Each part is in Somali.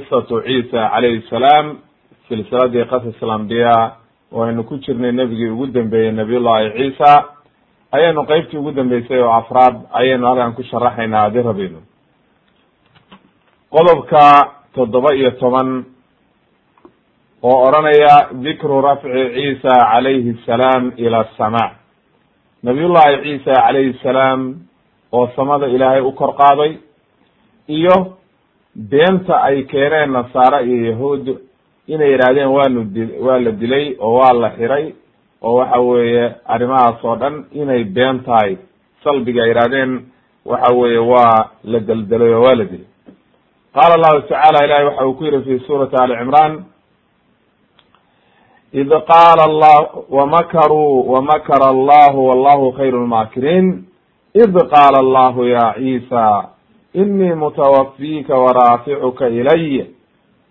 qisatu ciisa calayhi salaam silsiladii qasas alambiya oo aynu ku jirnay nebigii ugu dambeeyey nabiyullahi ciisa. Ayaynu qeybtii ugu dambeysay oo afraad ayaynu halkan ku sharaxaynaa haddii rabeyno qodobka toddoba iyo toban oo odranaya dikru rafci ciisa calayhi salaam ila asamaa nabiyullahi ciisa calayhi salaam oo samada ilaahay u kor qaaday iyo beenta ay keeneen nasaare iyo yahuud inay yidhaahdeen waanu di waa la dilay oo waa la xiray oo waxa weeye arrimahaas oo dhan inay been tahay. Salbiga ay yidhahdeen waxa weeye waa la deldelay oo waa la dilay. Qaala allahu tacaala ilahi waxa uu ku yihi fi suurati ali cimran id qaala allah wamakaruu wamakara allahu wallahu khayru lmaakiriin id qaala allahu ya ciisa inii mutawafika waraaficuka ilay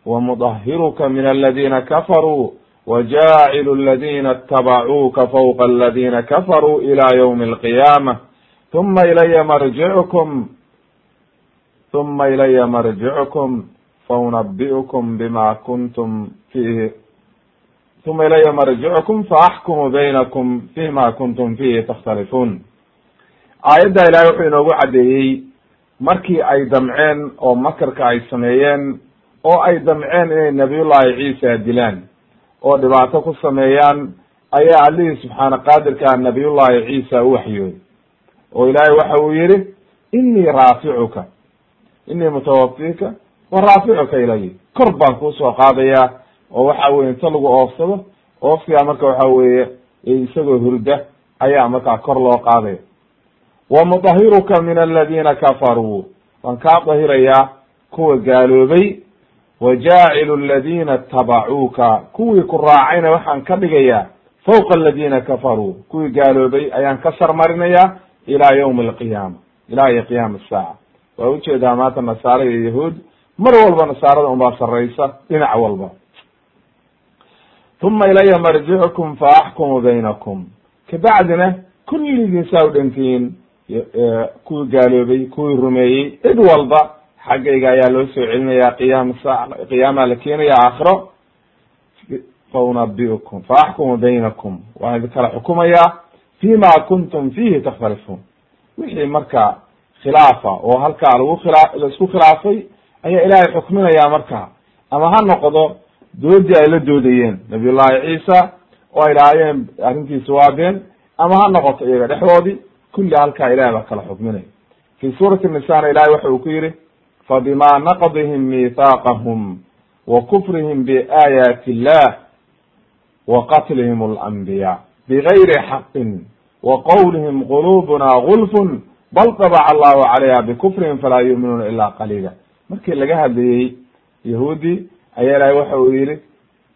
wamudahiruka min aladina kafaruu wajaacilu aladina itabacuuka fawqa aladina kafaruu ila ywmi alqiyaamah huma ilaya marjicukum huma ilaya marjicukum faunabi'ukum bima kuntum fihi huma ilaya marjicukum faaxkumu baynakum fima kuntum fihi takhtalifuun aayadda ilaahay wuxuu inoogu caddeeyey markii ay damceen oo makarka ay sameeyeen oo ay damceen inay nabiyullahi ciisa dilaan oo dhibaato ku sameeyaan ayaa allihii subxaana qaadirkaa nabiyullahi ciisa u waxyooday. Oo ilaahay waxa uu yihi inii raaficuka inii mutawafika wa raaficuka ilay kor baan kuusoo qaadayaa oo waxa weye inta lagu oofsado oofsigaa marka waxa weeye isagoo hurda ayaa markaa kor loo qaadaya wamudahiruka min aladina kafaruu waan kaa dahirayaa kuwa gaaloobay wajaacilu aladina itabacuuka kuwii ku raacayna waxaan ka dhigayaa fawqa aladina kafaruu kuwii gaaloobay ayaan ka sarmarinayaa ilaa ywmi alqiyaama ilaa iyo qiyaama asaaca waa u jeedaa maanta nasaare iyo yahuud mar walba nasaarada unbaa sarraysa dhinac walba huma ilaya marjicukum faaxkumu baynakum kabacdina kulligiin saa u dhantihiin kuwii gaaloobay kuwii rumeeyey cid walba xaggayga ayaa loo soo celinaya qiyaama sa qiyaama la keenaya aakhiro. Faunabiukum faaxkumu baynakum waan idin kala xukumayaa fima kuntum fihi takhtalifuun wixii marka khilaafa oo halkaa lagu khila la isku khilaafay ayaa ilaahay xukminaya marka. Ama ha noqdo doodii ay la doodayeen nabiyullahi ciisa oo ay lahaayeen arrintiisi waa been ama ha noqoto iyaga dhexdoodii kulli halkaa ilahay baa kala xukminaya fi suurati nisana ilahay waxa uu ku yihi fabima naqdihim miithaaqahum wa kufrihim biaayaati illah wa qatlihim alanbiya bigayri xaqin wa qowlihim qulubuna gulfun bal tabaca allahu calayha bikufrihim falaa yuuminuuna ila qaliila markii laga hadlayey yahuudi ayaa ilahay waxa uu yihi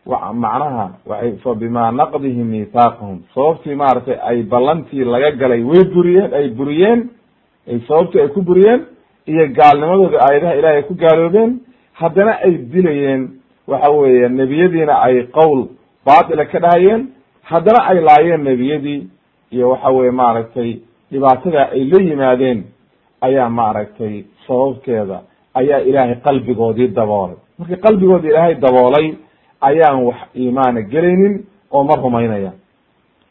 macnaha waay fa bima naqdihim miithaaqahum sababtii maaragtay ay ballantii laga galay way buriyeen ay buriyeen sababtii ay ku buriyeen iyo gaalnimadooda aayadaha ilahay ay ku gaaloobeen haddana ay dilayeen. Waxa weeye nebiyadiina ay qowl baatila ka dhahayeen haddana ay laayeen nebiyadii iyo waxa weye maaragtay dhibaatada ay la yimaadeen ayaa maaragtay sababkeeda ayaa ilaahay qalbigoodii daboolay markii qalbigoodi ilaahay daboolay ayaan wax iimaana gelaynin oo ma rumaynaya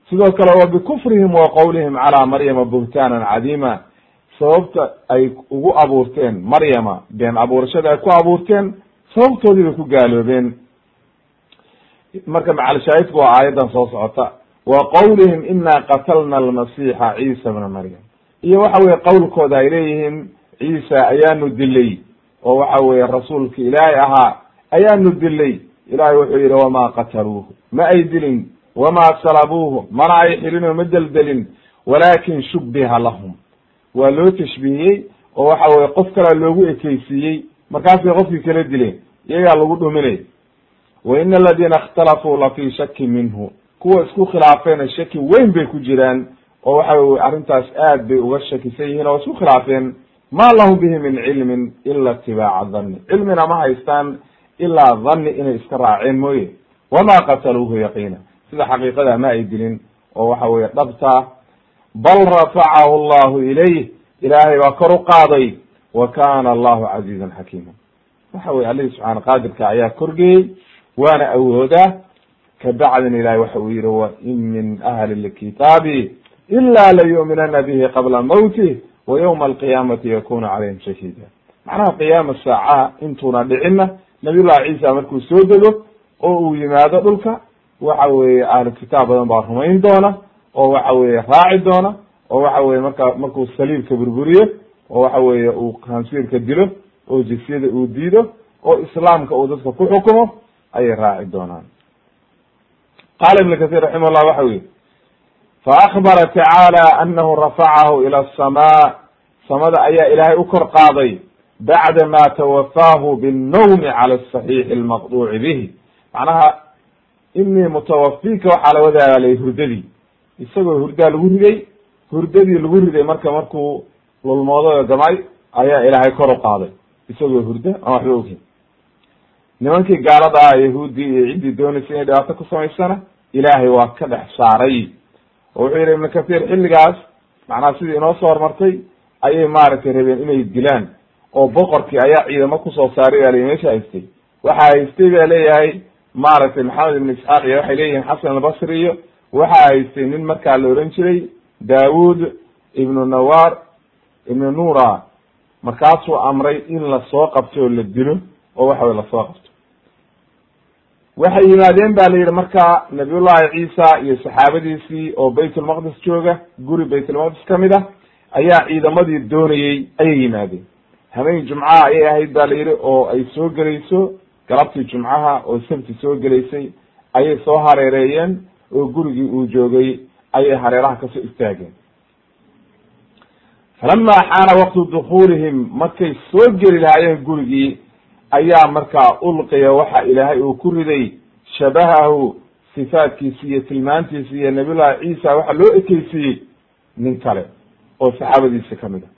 sidoo kale wa bikufrihim wa qowlihim calaa maryama buhtaanan cadiima. Sababta ay ugu abuurteen maryama been abuurashada ay ku abuurteen sababtoodii bay ku gaaloobeen. Marka macalshaahidku waa aayaddan soo socota. Wa qowlihim ina qatalna almasiixa ciisa bna maryam. Iyo waxa weye qowlkooda ay leeyihiin ciisa ayaanu dilay oo waxa weye rasuulka ilaahay ahaa ayaanu dilay ilahay wuxuu yihi wamaa qataluuhu ma ay dilin wamaa salabuuhu. Mana ay xilin oo ma deldelin. Walakin shubbiha lahum. Waa loo tashbiihiyey oo waxa weye qof kalea loogu ekeysiiyey markaasay qofkii kala dileen iyagaa lagu dhuminay. Wa ina aladiina ikhtalafuu la fii shaki minhu. Kuwa isku khilaafeena shaki weyn bay ku jiraan oo waxa weye arrintaas aad bay uga shakisan yihiin oo isku khilaafeen. Ma lahum bihi min cilmin ila itibaaca dhanni. Cilmina ma haystaan ilaa dhanni inay iska raaceen mooye. Wama qataluuhu yaqiina. Sida xaqiiqada ma ay dilin oo waxa weye dhabta bal rafacahu allahu ilayh ilaahay baa kor u qaaday. Wa kana allahu casiizan xakiima. Waxa weye alihi subxaana qaadirka ayaa korgeeyey waana awoodaa kabacdin ilahay waxa uu yihi wa in min ahli lkitaabi ila layu'minana bihi qabla mawtih wa ywma alqiyaamati yakunu calayhim shahiida. Macnaha qiyaama saaca intuuna dhicinna nabiy llahi ciisa markuu soo dego oo uu yimaado dhulka waxa weeye ahlu kitaab badan baa rumayn doona oo waxa weye raaci doona oo waxa weye marka markuu saliibka burburiyo oo waxa weye uu kansiirka dilo oo jisyada uu diido oo islaamka uu dadka ku xukumo ayay raaci doonaan. Qaala ibn kathir raximah llah waxa yihi faakbara tacaala anahu rafacahu ila asamaa samada ayaa ilaahay u kor qaaday bacda ma tawafaahu binnawmi cala asaxiixi almaqduuci bihi macnaha inii mutawafika waxaa la wadaalay hurdadii isagoo hurdaa lagu riday hurdadii lagu riday marka markuu lulmoodo gamay ayaa ilaahay kor u qaaday isagoo hurda aan waxba ogin nimankii gaalada ah yahuudii iyo ciddii doonaysa inay dhibaato ku samaysana ilaahay waa ka dhex saaray oo wuxuu yihi ibnu kathir xilligaas macnaha sidii inoo soo hormartay ayay maaragtay rabeen inay dilaan oo boqorkii ayaa ciidamo ku soo saaray baa la meesha haystay. Waxaa haystay baa leeyahay maaragtay maxamed ibn isxaaq iyo waxay leeyihiin xasan albasri iyo waxaa haystay nin markaa la oran jiray daawud ibnu nawar ibnu nura markaasuu amray in la soo qabto oo la dilo oo waxa wey la soo qabto. Waxay yimaadeen ba la yidhi marka nabiyullahi ciisa iyo saxaabadiisii oo baytulmaqdis jooga guri baytulmaqdis ka mid ah ayaa ciidamadii doonayey ayay yimaadeen habeen jumcaha ayay ahayd ba la yidhi oo ay soo gelayso galabtii jumcaha oo sabti soo gelaysay ayay soo hareereeyeen oo gurigii uu joogay ayay hareeraha ka soo istaageen. Falama xaana waqtu dukuulihim markay soo geli lahaayeen gurigii ayaa markaa ulqiya waxa ilaahay uu ku riday shabahahu sifaatkiisi iyo tilmaantiisi iyo nabiyullahi ciisa waxa loo ekeysiiyey nin kale oo saxaabadiisa ka mid a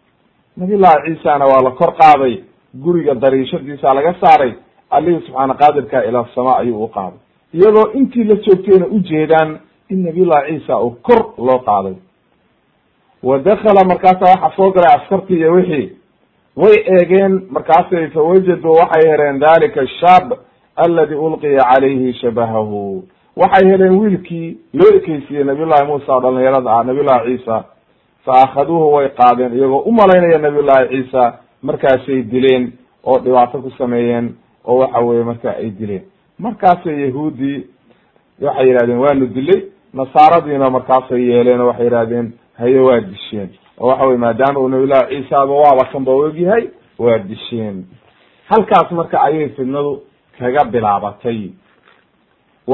nabiyullahi ciisana waa la kor qaaday. Guriga dariishadiisa laga saaray. Allihii subxaana qaadirka ila sama ayuu u qaaday. Iyadoo intii la joogtayna ujeedaan in nabiyullahi ciisa uu kor loo qaaday. Wa dakala markaasa waxa soo galay askartii iyo wixii. Way eegeen markaasay fawajaduu waxay heleen dalika ashaab aladi ulqiya calayhi shabahahu. Waxay heleen wiilkii loo ekeysiiyey nabiyullahi muusa oo dhalinyarada ah nabiyullahi ciisa fa akhaduuhu way qaadeen iyagoo u malaynaya nabiyullahi ciisa markaasay dileen oo dhibaato ku sameeyeen oo waxa weye marka ay dileen. markaasay yahuudii waxay yihahdeen waanu dilay. Nasaaradiina markaasay yeeleen oo waxay yihahdeen haye waa disheen. Oo waxa weye maadaama uu nabiyullahi ciisaaba waaba kanba ogyahay waa disheen. Halkaas marka ayay fidnadu kaga bilaabatay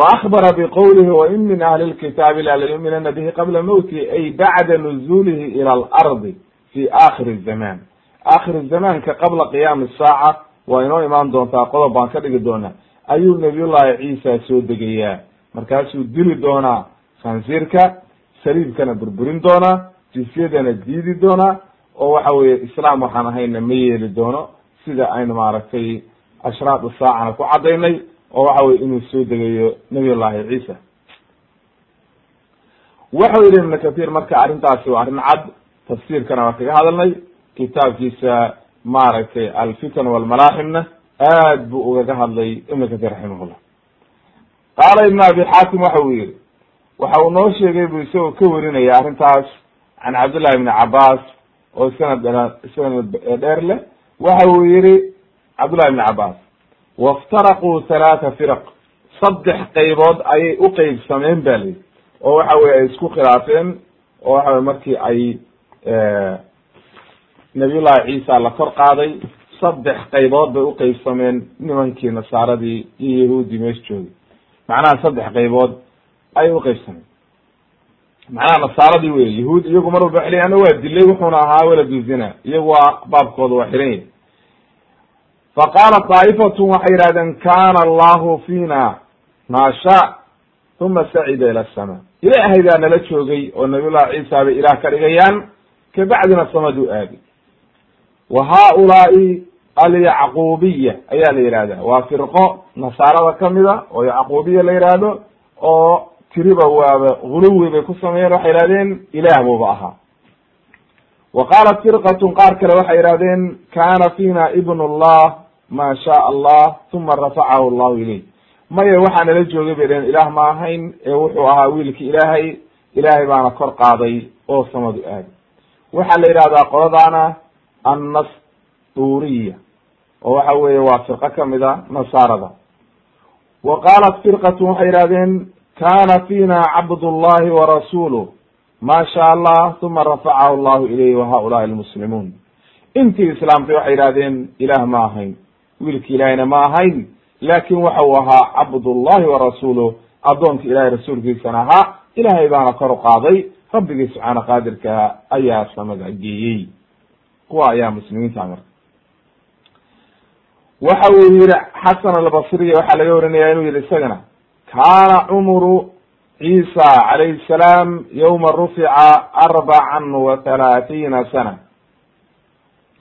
akbara biqowlihi wain min ahli lkitaabi la layuminana bihi qabla mowtihi ay bacda nuzulihi ila alardi fi akhiri zaman akhir zamaanka qabla qiyaami saaca waa inoo imaan doontaa qodob baan ka dhigi doonaa ayuu nabiyullahi ciisa soo degayaa markaasuu dili doonaa khansiirka saliibkana burburin doonaa jisyadana diidi doonaa oo waxa weye islaam waxaan ahayna ma yeeli doono sida aynu maaragtay ashraad saacana ku cadaynay oo waxa weye inuu soo degayo nabiy llahi ciisa. Wuxuu yihi ibn kathir marka arrintaasi waa arrin cad tafsiirkana waa kaga hadalnay kitaabkiisa maaragtay alfitan walmalaaximna aad buu ugaga hadlay ibn kathir raximahullah. Qaala ibn abi xaatim waxa uu yihi waxa uu noo sheegay buu isagoo ka warinaya arrintaas can cabdillahi ibni cabaas oo sanad sanad dheer leh. Waxa uu yihi cabdullahi ibni cabaas waftaraquu halaata firaq saddex qaybood ayay u qeybsameen ba lihi oo waxa weye ay isku khilaafeen oo waxa weye markii ay nabiyullahi ciisa la kor qaaday saddex qaybood bay uqeybsameen nimankii nasaaradii iyo yahuuddii meesha joogay macnaha saddex qaybood ayay uqeybsameen macnaha nasaaradii wey yahuud iyagu mar walba waxay ana waa dilay wuxuuna ahaa waladu zina iyagu waa baabkooda waa xiran fa qaalat daa'ifatun waxay yihahdeen kana allahu fiina maa sha uma sacida ila asama ilaahay baa nala joogay oo nabiyullahi ciisa bay ilaah ka dhigayaan kabacdina samaduu aadi. Wa haulaai alyacquubiya ayaa la yihahda waa firqo nasaarada kamida oo yacquubiya la yihahdo oo tiriba waaba guluwi bay ku sameeyeen waxay yihahdeen ilaah buuba ahaa wa qaalat firqatun qaar kale waxay yihahdeen kana fina ibn llah ma shaa allah uma rafacahu llahu ilayh. Maya waxaa nala joogay bay dhaheen ilaah ma ahayn ee wuxuu ahaa wiilki ilaahay ilaahay baana kor qaaday oo samadu aadi waxaa la yihahdaa qoladaana annasturiya oo waxa weeye waa firqo ka mid a nasaarada. Wa qaalat firqatun waxay yihahdeen kana fina cabdullahi warasuluh ma sha allah uma rafacahu llahu ilayhi wa haulaai almuslimuun intii islaamtay waxay yihahdeen ilaah ma ahayn wiilki ilaahayna ma ahayn laakin waxa uu ahaa cabdullahi warasuluh addoonka ilahay rasuulkiisana ahaa ilahay baana kor u qaaday rabbigii subxaana qaadirka ayaa samada geeyey kuwa ayaa muslimiinta marka. Waxa uu yihi xasan albasriya waxaa laga warinaya inuu yihi isagana kana cumru ciisa calayhi salaam yowma rufica arbacan wa halaaثiina sana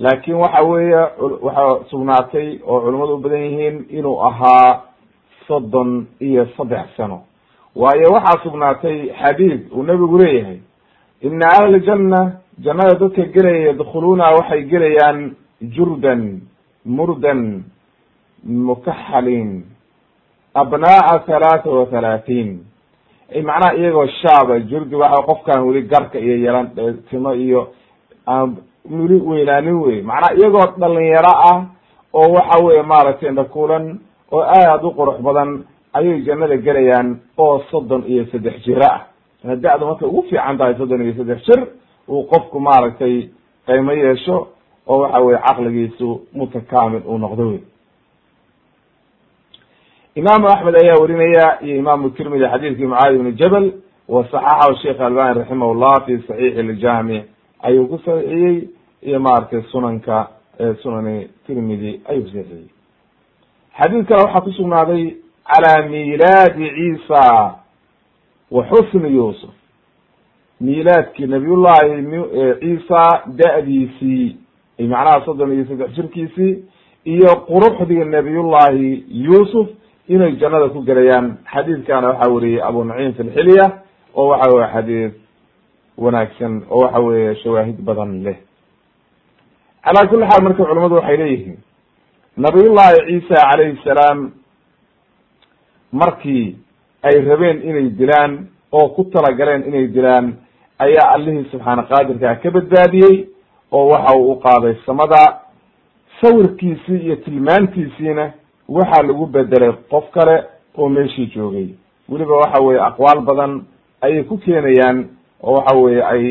laakin waxa weeye waxaa sugnaatay oo culamadu u badan yihiin inuu ahaa soddon iyo saddex sano. Waayo waxaa sugnaatay xadiid uu nebigu leeyahay ina ahla janna jannada dadka gelaya yadkhuluuna waxay gelayaan jurdan murdan mukaxalin abnaaa halaata wa halaatiin macnaha iyagoo shaaba jurdi waxa qofkaan weli garka iyo yelan timo iyo aan weli weynaanin wey. Macnaha iyagoo dhalinyaro ah oo waxa weye maaragtay indhakuulan oo aad u qurux badan ayay jannada gelayaan oo soddon iyo saddex jiro ah da-du markay ugu fiican tahay soddon iyo saddex jir uu qofku maaragtay qaymo yeesho oo waxa weye caqligiisu mutakaamil uu noqdo wey. Imaamu axmed ayaa warinaya iyo imaamu tirmidi xadiidkii mucaadi ibni jabal wa saxaxahu sheikh albani raximah llah fi saxiixi iljaamic ayuu ku saxiixiyey iyo maaragtay sunanka sunani tirmidi ayuu kusaxiixiyey xadiid kale waxaa ku sugnaaday calaa miilaadi ciisa wa xusni yuusuf. Miilaadkii nabiyullahi ciisa da-diisii macnaha soddon iyo saddex jirkiisii iyo quruxdii nabiyullahi yuusuf inay jannada ku gelayaan. Xadiidkana waxaa weriyey abu naciim fi oo waxa weye xadiid wanaagsan oo waxa weye shawaahid badan leh. Calaa kuli xaal marka culamadu waxay leeyihiin nabiyullahi ciisa calayhi salaam markii ay rabeen inay dilaan oo ku talagaleen inay dilaan ayaa allihii subxaana qaadirkaa ka badbaadiyey oo waxa uu uqaaday samada sawirkiisii iyo tilmaantiisiina waxaa lagu bedelay qof kale oo meeshii joogay. Weliba waxa weye aqwaal badan ayay ku keenayaan oo waxa weye ay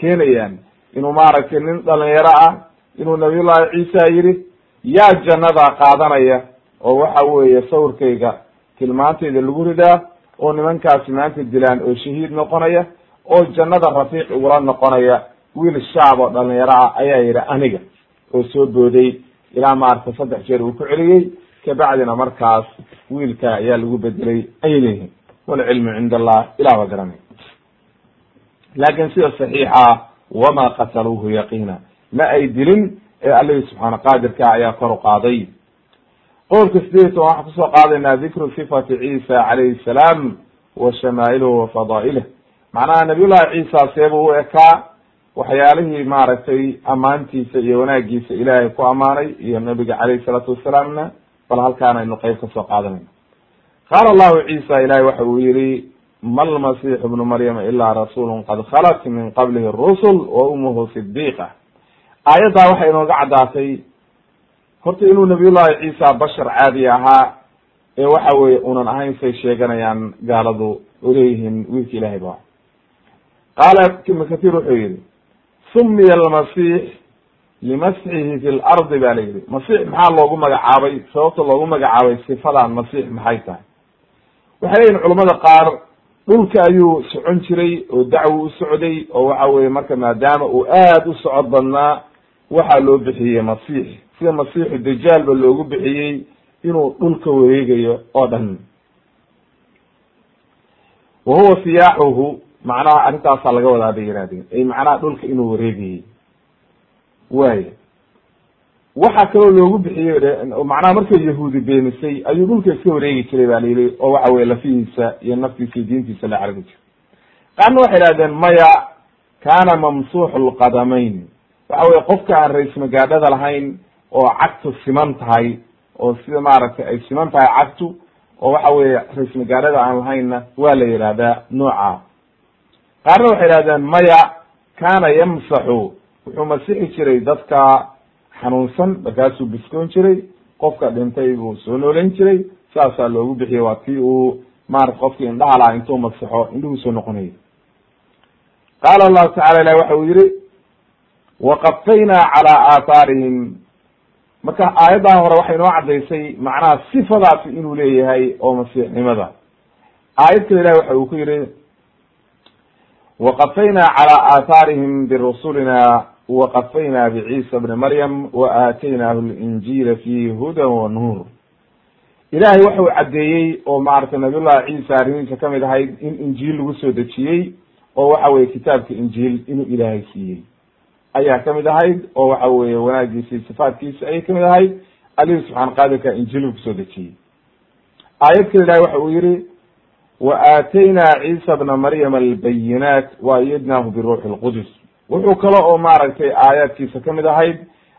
keenayaan inuu maaragtay nin dhalinyaro ah inuu nabiyullahi ciisa yidhi yaa jannada qaadanaya oo waxa weeye sawirkayga tilmaantayda lagu ridaa oo nimankaasi maanta dilaan oo shahiid noqonaya oo jannada rafiiq igula noqonaya wiil shaab oo dhalinyaro ah ayaa yidhi aniga oo soo booday ilaa maaragtay saddex jeer uu ku celiyey kabacdina markaas wiilka ayaa lagu bedelay ayay leeyihiin walcilmu cinda allah ilah ba garanay laakin sida saxiixa wama qataluuhu yaqiina ma ay dilin ee allihii subxaana qaadirka ayaa kor u qaaday qowlka sideed toban waxaan ku soo qaadaynaa dikru sifati ciisa calayhi salaam wa shamaa'iluhu wa fadaa'ilih macnaha nabiyullahi ciisa seebuu u ekaa waxyaalihii maaragtay ammaantiisa iyo wanaagiisa ilaahay ku ammaanay iyo nabiga calayhi salaatu wasalaamna bal halkaan aynu qeyb ka soo qaadanayno qaala allahu ciisa ilahay waxa uu yihi ma lmasiixu ibnu maryama ilaa rasuulu qad khalat min qablihi rusul wa umuhu sidiiqa aayaddaa waxay inooga caddaatay horta inuu nabiyullahi ciisa bashar caadi ahaa ee waxa weye unan ahayn say sheeganayaan gaaladu uleeyihiin wiilka ilahay ba qaala ibnu kathir wuxuu yihi sumiya almasiix limasxihi fi lardi ba la yihi masiix maxaa loogu magacaabay? Sababta loogu magacaabay sifadan masiix maxay tahay? Waxay leyihin culamada qaar dhulka ayuu socon jiray oo dacwo u socday oo waxa weye marka maadaama uu aad u socod badnaa waxaa loo bixiyey masiix. Sida masiixu dajaal ba loogu bixiyey inuu dhulka wareegayo oo dhan. Wa huwa siyaaxuhu macnaha arrintaasaa laga wadaa bay yirahdeen ay macnaha dhulka inuu wareegayey. Waaya waxaa kaloo loogu bixiyey macnaha markay yahuudi beenisay ayuu dhulka iska wareegi jiray ba layidhi oo waxa weye lafihiisa iyo naftiisa iyo diintiisa la carari jiro qaarna waxay idhahdeen maya kana mamsuuxu lqadamayn waxa weye qofka aan ra'is magaadhada lahayn oo cagtu siman tahay oo sida maaragtay ay siman tahay cagtu oo waxa weye ra'is magaadhada aan lahaynna waa la yihahdaa nooca. Qaarna waxay idhahdeen maya kana yamsaxu. Wuxuu masixi jiray dadka xanuunsan markaasuu biskoon jiray qofka dhintay buu soo nooleyn jiray saasaa loogu bixiyey waa tii uu maarata qofkii indhaha lahaa intuu masixo indhuhu soo noqonayay. Qaala allahu tacala ilahi waxa uu yihi waqafaynaa calaa aathaarihim marka aayaddan hore waxay inoo caddaysay macnaha sifadaasi inuu leeyahay oo masiixnimada. Aayad kale ilahi waxa uu ku yihi waqafaynaa calaa aathaarihim birusulina waqafaynaa biciisa bni maryam wa aataynaahu linjiila fiihi hudan wa nuur ilaahay waxau caddeeyey oo maaragtay nabiyullahi ciisa arrimihiisa ka mid ahayd in injiil lagu soo dejiyey oo waxa weye kitaabka injiil inuu ilaahay siiyey ayaa ka mid ahayd oo waxa weye wanaagiisa iyo sifaatkiisa ayay ka mid ahayd alihi subxaan qaadirka injiil ku soo dejiyey aayad kale ilahi waxa uu yihi wa aataynaa ciisa bna maryam albayinaat wa ayadnaahu biruuxi lqudus wuxuu kale oo maaragtay aayaadkiisa ka mid ahayd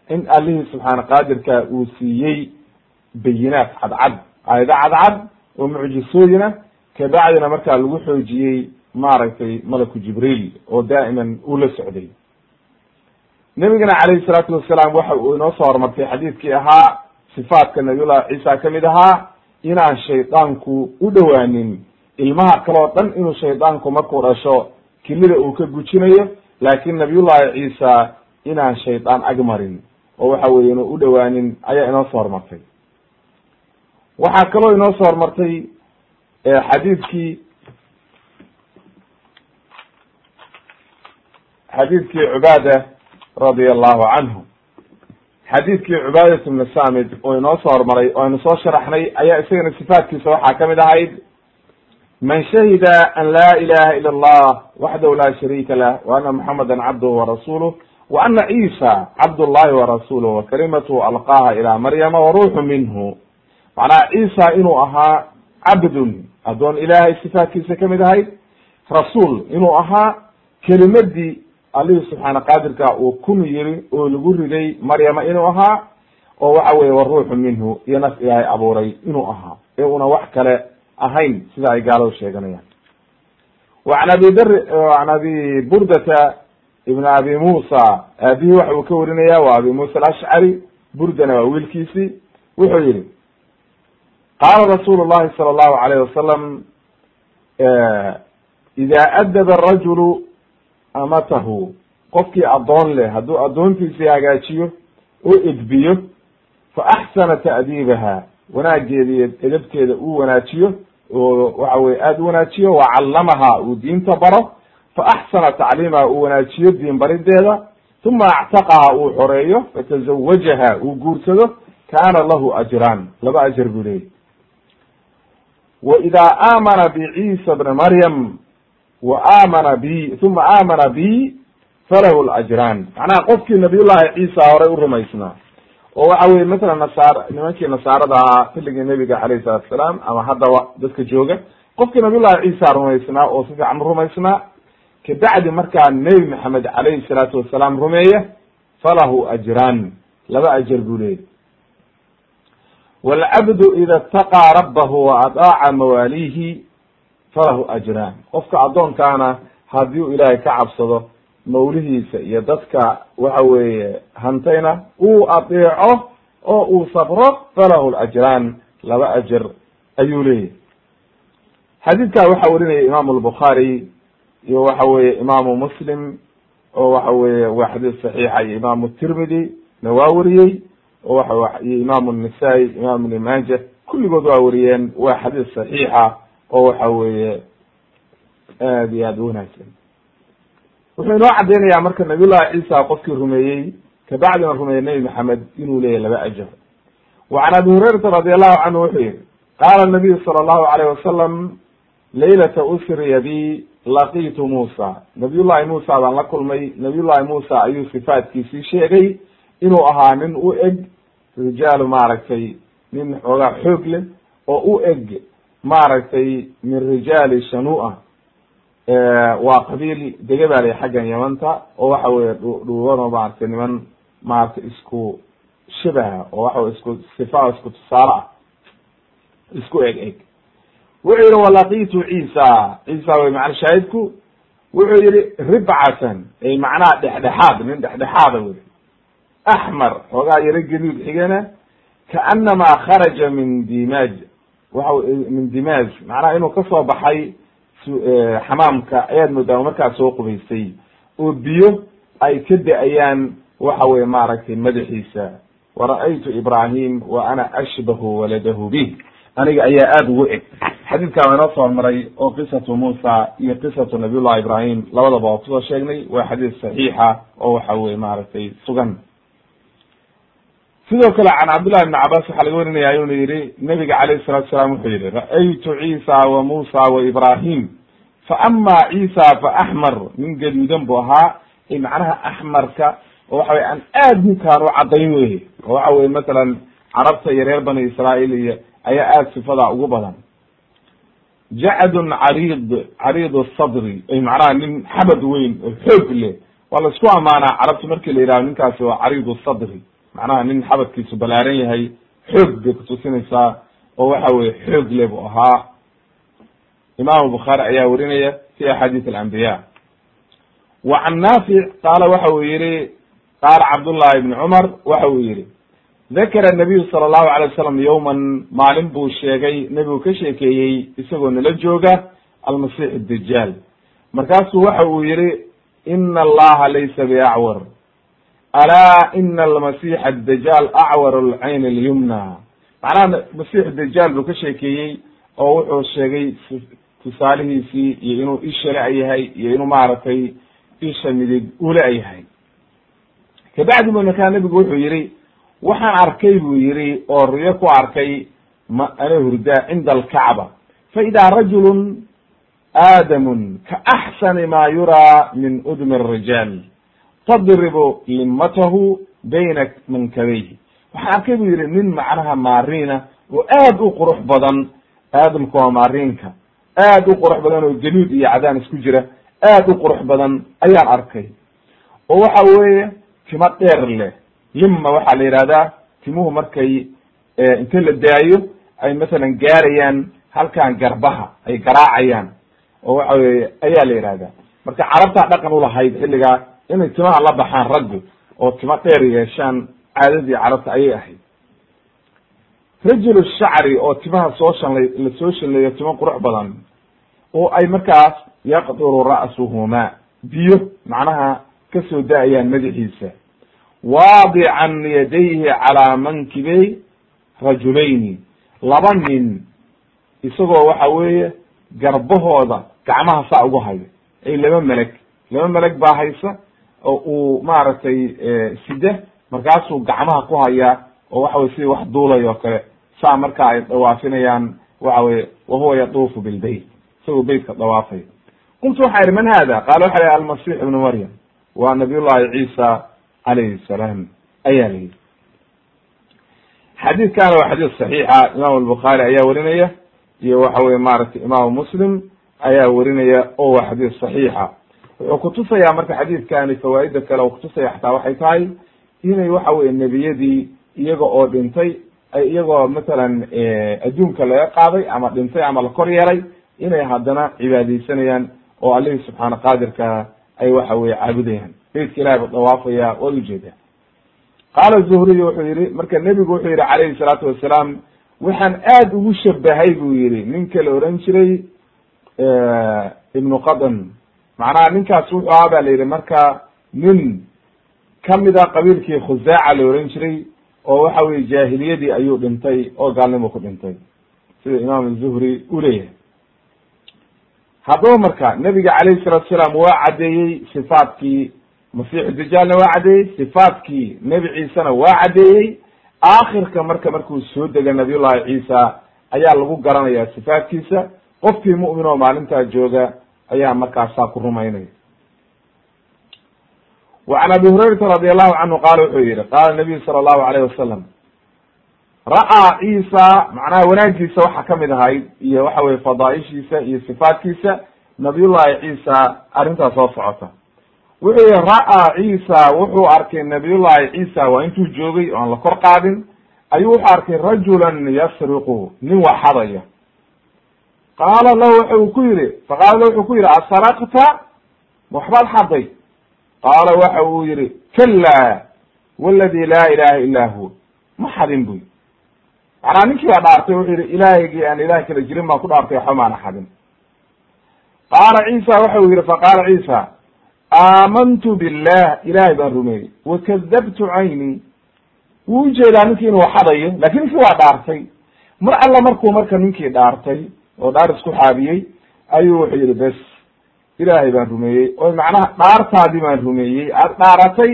in allihii subxaana qaadirka uu siiyey bayinaat cadcad. Aayado cadcad oo mucjisooyina kabacdina markaa lagu xoojiyey maaragtay malaku jibriil oo daa'iman uu la socday. Nebigana calayhi salaatu wasalaam waxa uu inoo soo horumartay xadiidkii ahaa sifaatka nabiyullahi ciisa ka mid ahaa inaan shaydaanku u dhowaanin ilmaha kale oo dhan inuu shaydaanku markuu dhasho kilida uu ka gujinayo laakin nabiyullahi ciisa inaan shaydaan agmarin oo waxa weye inu u dhowaanin ayaa inoo soo hormartay. Waxaa kaloo inoo soo hormartay xadiidkii xadiidkii cubaada radia allahu canhu. Xadiidkii cubaadat bni samid oo inoo soo hormaray oo aynu soo sharaxnay ayaa isagana sifaatkiisa waxaa ka mid ahayd man shahida an laa ilaha ila allah waxdahu la shariika lah wa ana muxamada cabduhu warasuluh wa ana ciisa cabd llahi warasuluh wa kalimatuhu alqaaha ila maryama wa ruuxu minhu. Macnaha ciisa inuu ahaa cabdun addoon ilaahay sifaatkiisa ka mid ahayd rasuul inuu ahaa kelimadii alihi subxaana qaadirka uu kun yiri oo lagu riday maryama inuu ahaa oo waxa weye wa ruuxu minhu iyo naf ilaahay abuuray inuu ahaa ee una wax kale ahayn sida ay gaaladu sheeganayaan. Waan abi an abi burdata ibn abi musa aabihi waxa uu ka warinaya waa abi musa alashcari burdana waa wiilkiisi wuxuu yihi qaala rasuulu llahi sala allahu alayh wasalam ida adaba arajulu amatahu qofkii addoon leh hadduu addoontiisii hagaajiyo oo edbiyo fa axsana ta'diibaha wanaageeda iyo edabteeda uu wanaajiyo oo waxa weye aada u wanaajiyo wa callamaha uu diinta baro fa axsana tacliimaha uu wanaajiyo diin barideeda uma actaqaha uu xoreeyo fatazawajaha uu guursado kaana lahu ajraan laba ajar buu leeyay wa idaa aamana biciisa bni maryam wa aamana bi uma aamana bi falahu lajraan macnaha qofkii nabiyullahi ciisa horey u rumaysnaa oo waxa weye mathalan nasaar nimankii nasaarada ahaa xilligii nebiga calayhi salatu asalaam ama haddaba dadka jooga qofkii nabiyullahi ciisa rumaysnaa oo si fiican rumaysnaa kabacdi markaa nebi maxamed calayhi salaatu wasalaam rumeeya falahu ajraan laba ajar buu leeyay waalcabdu ida itaqaa rabbahu wa adaaca mawaalihi falahu ajraan qofka addoonkaana haddii u ilaahay ka cabsado mawlihiisa iyo dadka waxa weeye hantayna uu adeeco oo uu sabro falahu lajraan laba ajar ayuu leeyahy xadiidkaa waxaa werinaya imaamu albukhaari iyo waxa weeye imaamu muslim oo waxa weeye waa xadiis saxiixa iyo imaamu tirmidi na waa weriyey oo waxa iyo imaamu nisai imam ibni maaja kulligood waa weriyeen waa xadiis saxiixa oo waxa weeye aad iyo aad u wanaagsan wuxuu inoo cadeynayaa marka nabiyullahi ciisa qofkii rumeeyey kabacdina rumeeyey nebi maxamed inuu leeyahy laba ajar wa can abi hurayrata radi allahu canhu wuxuu yihi qaala nabiyu sala allahu alayh wasalam laylata usriya bi laqitu muusa. Nabiyullahi muusa baan la kulmay nabiyullahi muusa ayuu sifaatkiisii sheegay inuu ahaa nin u eg rijaalu maaragtay nin xoogaa xoog leh oo u eg maaragtay min rijaali shanua waa qabiil lay xaggan yamanta oo waxa weye dhuubano maaragtay niman maaragtay isku shabaha oo waxa wey isku sifa isku tusaale ah isku eg eg. Wuxuu yihi walaqitu ciisa. Ciisa wey macna shaahidku. Wuxuu yihi ribcatan ay macnaha dhexdhexaad nin dhexdhexaada wey axmar xoogaa yaro gaduud xigana kaanamaa kharaja min dimaaj. Waxa min dimaaj macnaha inuu ka soo baxay xamaamka ayaad moodaa markaa soo qubaystay oo biyo ay ka da'ayaan waxa weye maaragtay madaxiisa. Wara'aytu ibrahim wa ana ashbahu waladahu bih aniga ayaa aada ugu eg. Xadiidkaa inoo soo hormaray oo qisatu muusa iyo qisatu nabiy llahi ibrahim labadaba waa ku soo sheegnay. Waa xadiis saxiixa oo waxa weye maaragtay sugan sidoo kale can cabdillahi ibni cabas waxaa laga warinaya inuu yihi nabiga calayhi salatu salaam wuxuu yihi ra'aytu ciisa wa muusa wa ibrahim fa ama ciisa fa axmar nin gaduudan buu ahaa ay macnaha axmarka oo waxa weye aan aad ninkaan u caddayn weye oo waxa weye masalan carabta iyo reer bani israail iyo ayaa aada sifadaa ugu badan. Jacdun cariid cariid sadri ay macnaha nin xabad weyn oo xoog leh waa la isku amaanaa carabta markii la yidhahdo ninkaasi waa cariid sadri macnaha nin xabadkiisu ballaaran yahay xoog bay kutusinaysaa oo waxa weye xoog le buu ahaa. Imam bukhaari ayaa werinaya fi axaadiis alambiya wa can naafic qaala waxa uu yihi qaala cabdullahi ibni cumar waxa uu yihi dakara nabiyu sala allahu alay wasalam yowman maalin buu sheegay nebigu ka sheekeeyey isagoo nala jooga almasix dajaal markaasuu waxa uu yihi ina allaha laysa biacwar alaa ina almasixa adajaal acwar alcayn alyumna macnaha masix dajaal buu ka sheekeeyey oo wuxuu sheegay tusaalihiisii iyo inuu isha la-yahay iyo inuu maaragtay isha midig ula-yahay kabacdi bu markaa nebigu wuxuu yihi waxaan arkay buu yihi oo riyo ku arkay ma ana hurdaa cinda alkacba fa idaa rajulun aadamun ka axsani ma yuraa min udmi arijaal tadribu limatahu bayna mankabayhi waxaan arkay buu yihi nin macnaha maariina oo aad u qurux badan aadamku waa maariinka. Aad u qurux badan oo galuud iyo cadaan isku jira aad u qurux badan ayaan arkay. Oo waxa weeye timo dheer leh. Lima waxaa la yihahdaa timuhu markay inta la daayo ay masalan gaarayaan halkan garbaha ay garaacayaan. Oo waxa weye ayaa la yihahdaa marka carabtaa dhaqan ulahayd xilligaa inay timaha la baxaan raggu oo timo dheer yeeshaan caadadii carabta ayay ahayd. Rajul shacri oo timaha soo shanlay la soo shanleeyo timo qurux badan oo ay markaas yaqduru ra'suhuma biyo macnaha ka soo da'ayaan madaxiisa. Waadican yadayhi calaa mankibey rajulayni laba nin isagoo waxa weeye garbahooda gacmaha saa ugu hayo. Ay laba meleg laba meleg baa haysa oo uu maaragtay sida markaasuu gacmaha ku hayaa oo waxa weye sidii wax duulay oo kale. Saa marka ay dhawaafinayaan waxa weye wahuwa yatuufu bilbeyt isagoo beytka dhawaafay. Qultu waxaa ihi man hada qaala waxa ihi almasix ibnu maryam. Waa nabiy llahi ciisa calayhi salaam ayaa la yidhi. Xadiidkana waa xadiis saxiixa imam albukhaari ayaa werinaya iyo waxa weye maaragtay imaamu muslim ayaa werinaya oo waa xadiis saxiixa wuxuu kutusayaa marka xadiidkani fawaa'ida kale oo kutusaya xataa waxay tahay inay waxa weye nebiyadii iyaga oo dhintay iyagoo matalan adduunka laga qaaday ama dhintay ama la kor yeelay inay haddana cibaadeysanayaan oo allihii subxaana qaadirka ay waxa weye caabudayaan. Beytka ilahi ba dawaafaya waad u jeedaa qaala zuhriy wuxuu yihi marka nebigu wuxuu yihi calayhi salaatu wasalaam waxaan aad ugu shabahay buu yihi ninka la oran jiray ibnu qadan macnaha ninkaas wuxuu ahaa ba la yihi marka nin kamida qabiilkii khusaaca la oran jiray oo waxa weye jaahiliyadii ayuu dhintay oo gaalnimo ku dhintay sida imaam zuhri u leeyahay. Haddaba marka nebiga calayhi salatu salaam waa caddeeyey sifaatkii masiixu dajaalna waa caddeeyey sifaatkii nebi ciisena waa caddeeyey. Aakhirka marka markuu soo dega nabiyullahi ciisa ayaa lagu garanaya sifaatkiisa qofkii mu'min oo maalintaa jooga ayaa markaasaa ku rumaynaya wa can abi hurayrata radi allahu canhu qaala wuxuu yihi qaala nabiyu sala allahu alayh wasalam ra'aa ciisa macnaha wanaagiisa waxaa ka mid ahayd iyo waxa weye fadaaishiisa iyo sifaatkiisa nabiyullahi ciisa arrintaas soo socota. Wuxuu yihi ra'aa ciisa wuxuu arkay nabiyullahi ciisa waa intuu joogay oan la kor qaadin. Ayuu wuxuu arkay rajulan yasriqu nin waxadaya qaala lahu waxa uu ku yihi faqaala lahu wuxuu ku yihi asaraqta? Waxbaad xaday. Qaala waxa uu yihi kala waladi laa ilaha illa hu. Ma xadin buy macnaa ninkii baa dhaartay wuxuu yihi ilaahygii aan ilaah kala jirin baan ku dhaartay waxba maana xadin. Qaala ciisa waxa uu yihi faqaala ciisa aamantu billah ilahay baan rumeeyey. Wakadabtu cayni. Wuu u jeedaa ninkii inuu xadayo laakiin ninkii waa dhaartay. Mar alla markuu marka ninkii dhaartay oo dhaar isku xaabiyey ayuu wuxuu yihi bes ilaahay baan rumeeyey. Oo macnaha dhaartaadii baan rumeeyey. Aad dhaaratay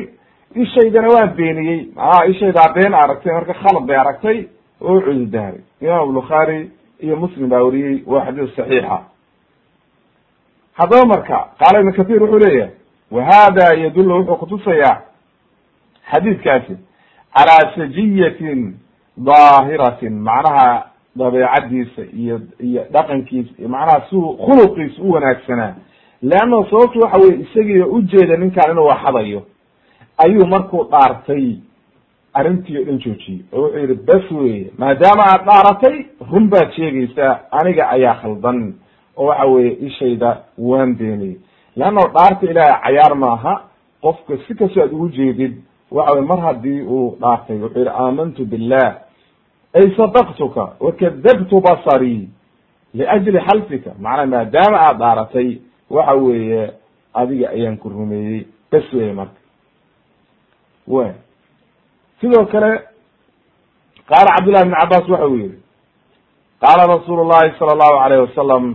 ishaydana waan beeniyey. Macnaha ishaydaa been aragtay marka khalad bay aragtay oo cududaaray imaam bukhaari iyo muslim baa weriyey waa xadiis saxiixa haddaba marka qaala ibn kathir wuxuu leeyahay wa hada yadullu wuxuu kutusayaa xadiidkaasi calaa sajiyatin daahiratin. Macnaha dabeecadiisa iyo iyo dhaqankiisa macnaha siuu khuluqiisa u wanaagsanaa. Leanna sababtu waxa weye isagiiba ujeeda ninkaan inuu waxadayo ayuu markuu dhaartay arrintii o dhan joojiyey. Oo wuxuu yihi bes weye maadaama aad dhaaratay run baad sheegaysaa aniga ayaa khaldan. Oo waxa weye ishayda waan beeniyey leanna dhaarta ilaahay cayaar maaha qofka si kastoo aad ugu jeedid waxa weye mar haddii uu dhaartay wuxuu yihi aamantu billah ay sadaqtuka wakadabtu basarii liajli xalfika macnaa maadaama aad dhaaratay waxa weeye adiga ayaan ku rumeeyey bes weye marka w sidoo kale qaala cabdullahi ibn cabas waxa uu yihi qaala rasuulu llahi sala allahu alayh wasalam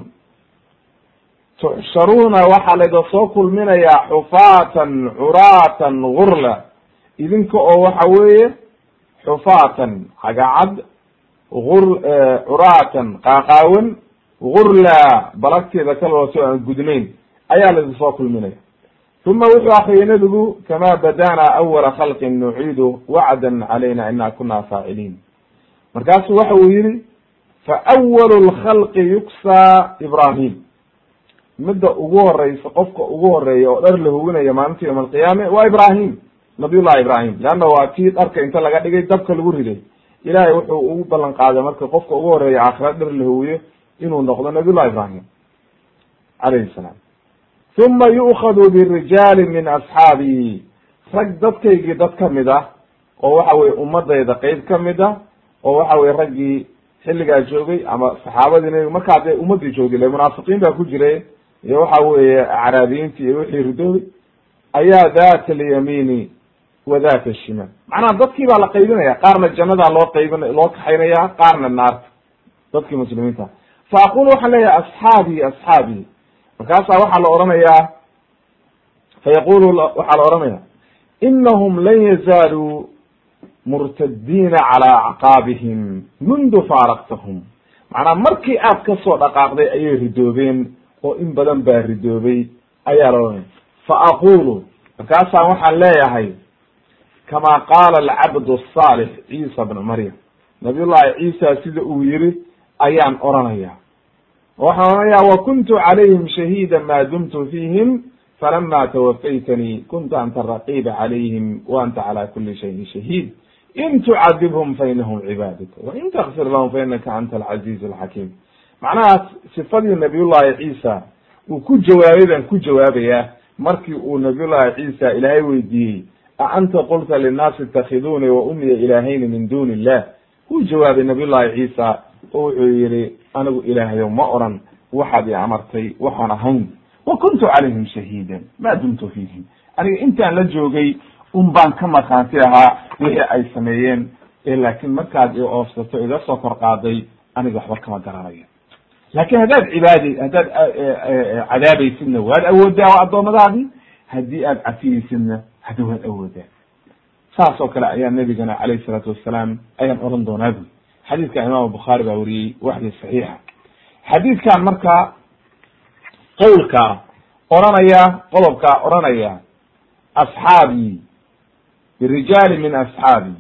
tuxsharuuna waxaa layda soo kulminayaa xufaatan curaatan gurla idinka oo waxa weeye xufaatan cagacad ur curaatan qaaqaawan gurla balagteeda kalooso aan gudnayn ayaa laydin soo kulminaya uma wuxuu akriyay nebigu kama badana awala khalqin nuciidu wacdan calayna ina kuna faaciliin markaasu waxa uu yihi fawalu lkhalqi yuksaa ibrahim midda ugu horeysa qofka ugu horreeya oo dhar la huwinaya maalinta yowma alqiyaame waa ibrahim nabiy llahi ibrahim. Leanna waa kii dharka inta laga dhigay dabka lagu riday. Ilahay wuxuu ugu ballan qaaday marka qofka ugu horreeya aakhira dhar la huwiyo inuu noqdo nabiy llahi ibrahim calayhi salaam. Uma yu'khadu birijaali min asxaabii rag dadkaygii dad ka mid ah oo waxa weye ummadayda qeyb ka mid ah oo waxa weye raggii xilligaa joogay ama saxaabadii nebiga markaa dee ummadii joogay le munaafiqiin baa ku jira iyo waxa weeye acraabiyiinti iyo wixii ridoobay ayaa data alyamiini wa data ashimaal macnaha dadkii baa la qaybinaya qaarna jannadaa loo qaybin loo kaxaynaya qaarna naarta dadkii muslimiinta. Fa aqul waxaan leeyahay asxaabii asxaabii. Markaasaa waxaa la odhanayaa fa yaqulu waxaa la odhanaya inahum lan yazaaluu murtadiina calaa acqaabihim mundu faaraqtahum. Macnaa markii aad ka soo dhaqaaqday ayay ridoobeen oo in badan baa ridoobay ayaa la odhanaya fa aqulu markaasaan waxaan leeyahay kama qaala alcabdu asaalix ciisa bnu maryam nabiy llahi ciisa sida uu yiri ayaan oranaya waxaan oranaya wa kuntu calayhim shahiida ma dumtu fiihim falama twafaytanii kunta anta raqiba calayhim wa anta cala kuli shayin shahiid in tucadibhum fainahum cibaaduka wain takfir lahum fainaka anta alcaziiz alxakiim macnahaas sifadii nabiy llahi ciisa uu ku jawaabay baan ku jawaabayaa markii uu nabiy llahi ciisa ilaahay weydiiyey a anta qulta linnaasi itakhiduuni wa umiya ilaahayni min duni illah wuu jawaabay nabiyullahi ciisa oo wuxuu yihi anigu ilaahayow ma oran waxaad i amartay waxaan ahayn wa kuntu calayhim shahiidan ma dumtu fiihim aniga intaan la joogay un baan ka markhaanti ahaa wixii ay sameeyeen laakiin markaad i oofsato iga soo kor qaaday aniga waxba kama garanayo laakin haddaad cibaadi haddaad cadaabaysidna waad awoodaa waa addoomadaadii haddii aad cafiyeysidna hadda waad awoodaa saas oo kale ayaa nabigana calayhi salaatu wassalaam ayaan oran doonaa bui xadiidka imaam bukhaari baa wariyey waxdii saxiixa. Xadiidkan marka qowlka oranaya qodobka oranaya asxaabii birijaali min asxaabi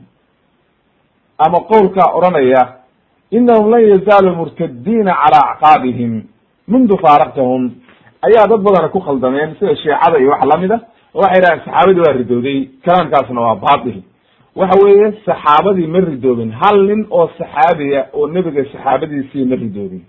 ama qowlkaa odhanaya inahum lan yazaaluu murtadiina cala acqaabihim mundu faaraktahum ayaa dad badana ku khaldameen sida shiicada iyo wax la mid a oo waxay dhahaan saxaabadii waa ridooday kalaamkaasna waa baatil waxa weeye saxaabadii ma ridoobin. Hal nin oo saxaabiya oo nebiga saxaabadiisii ma ridoobin.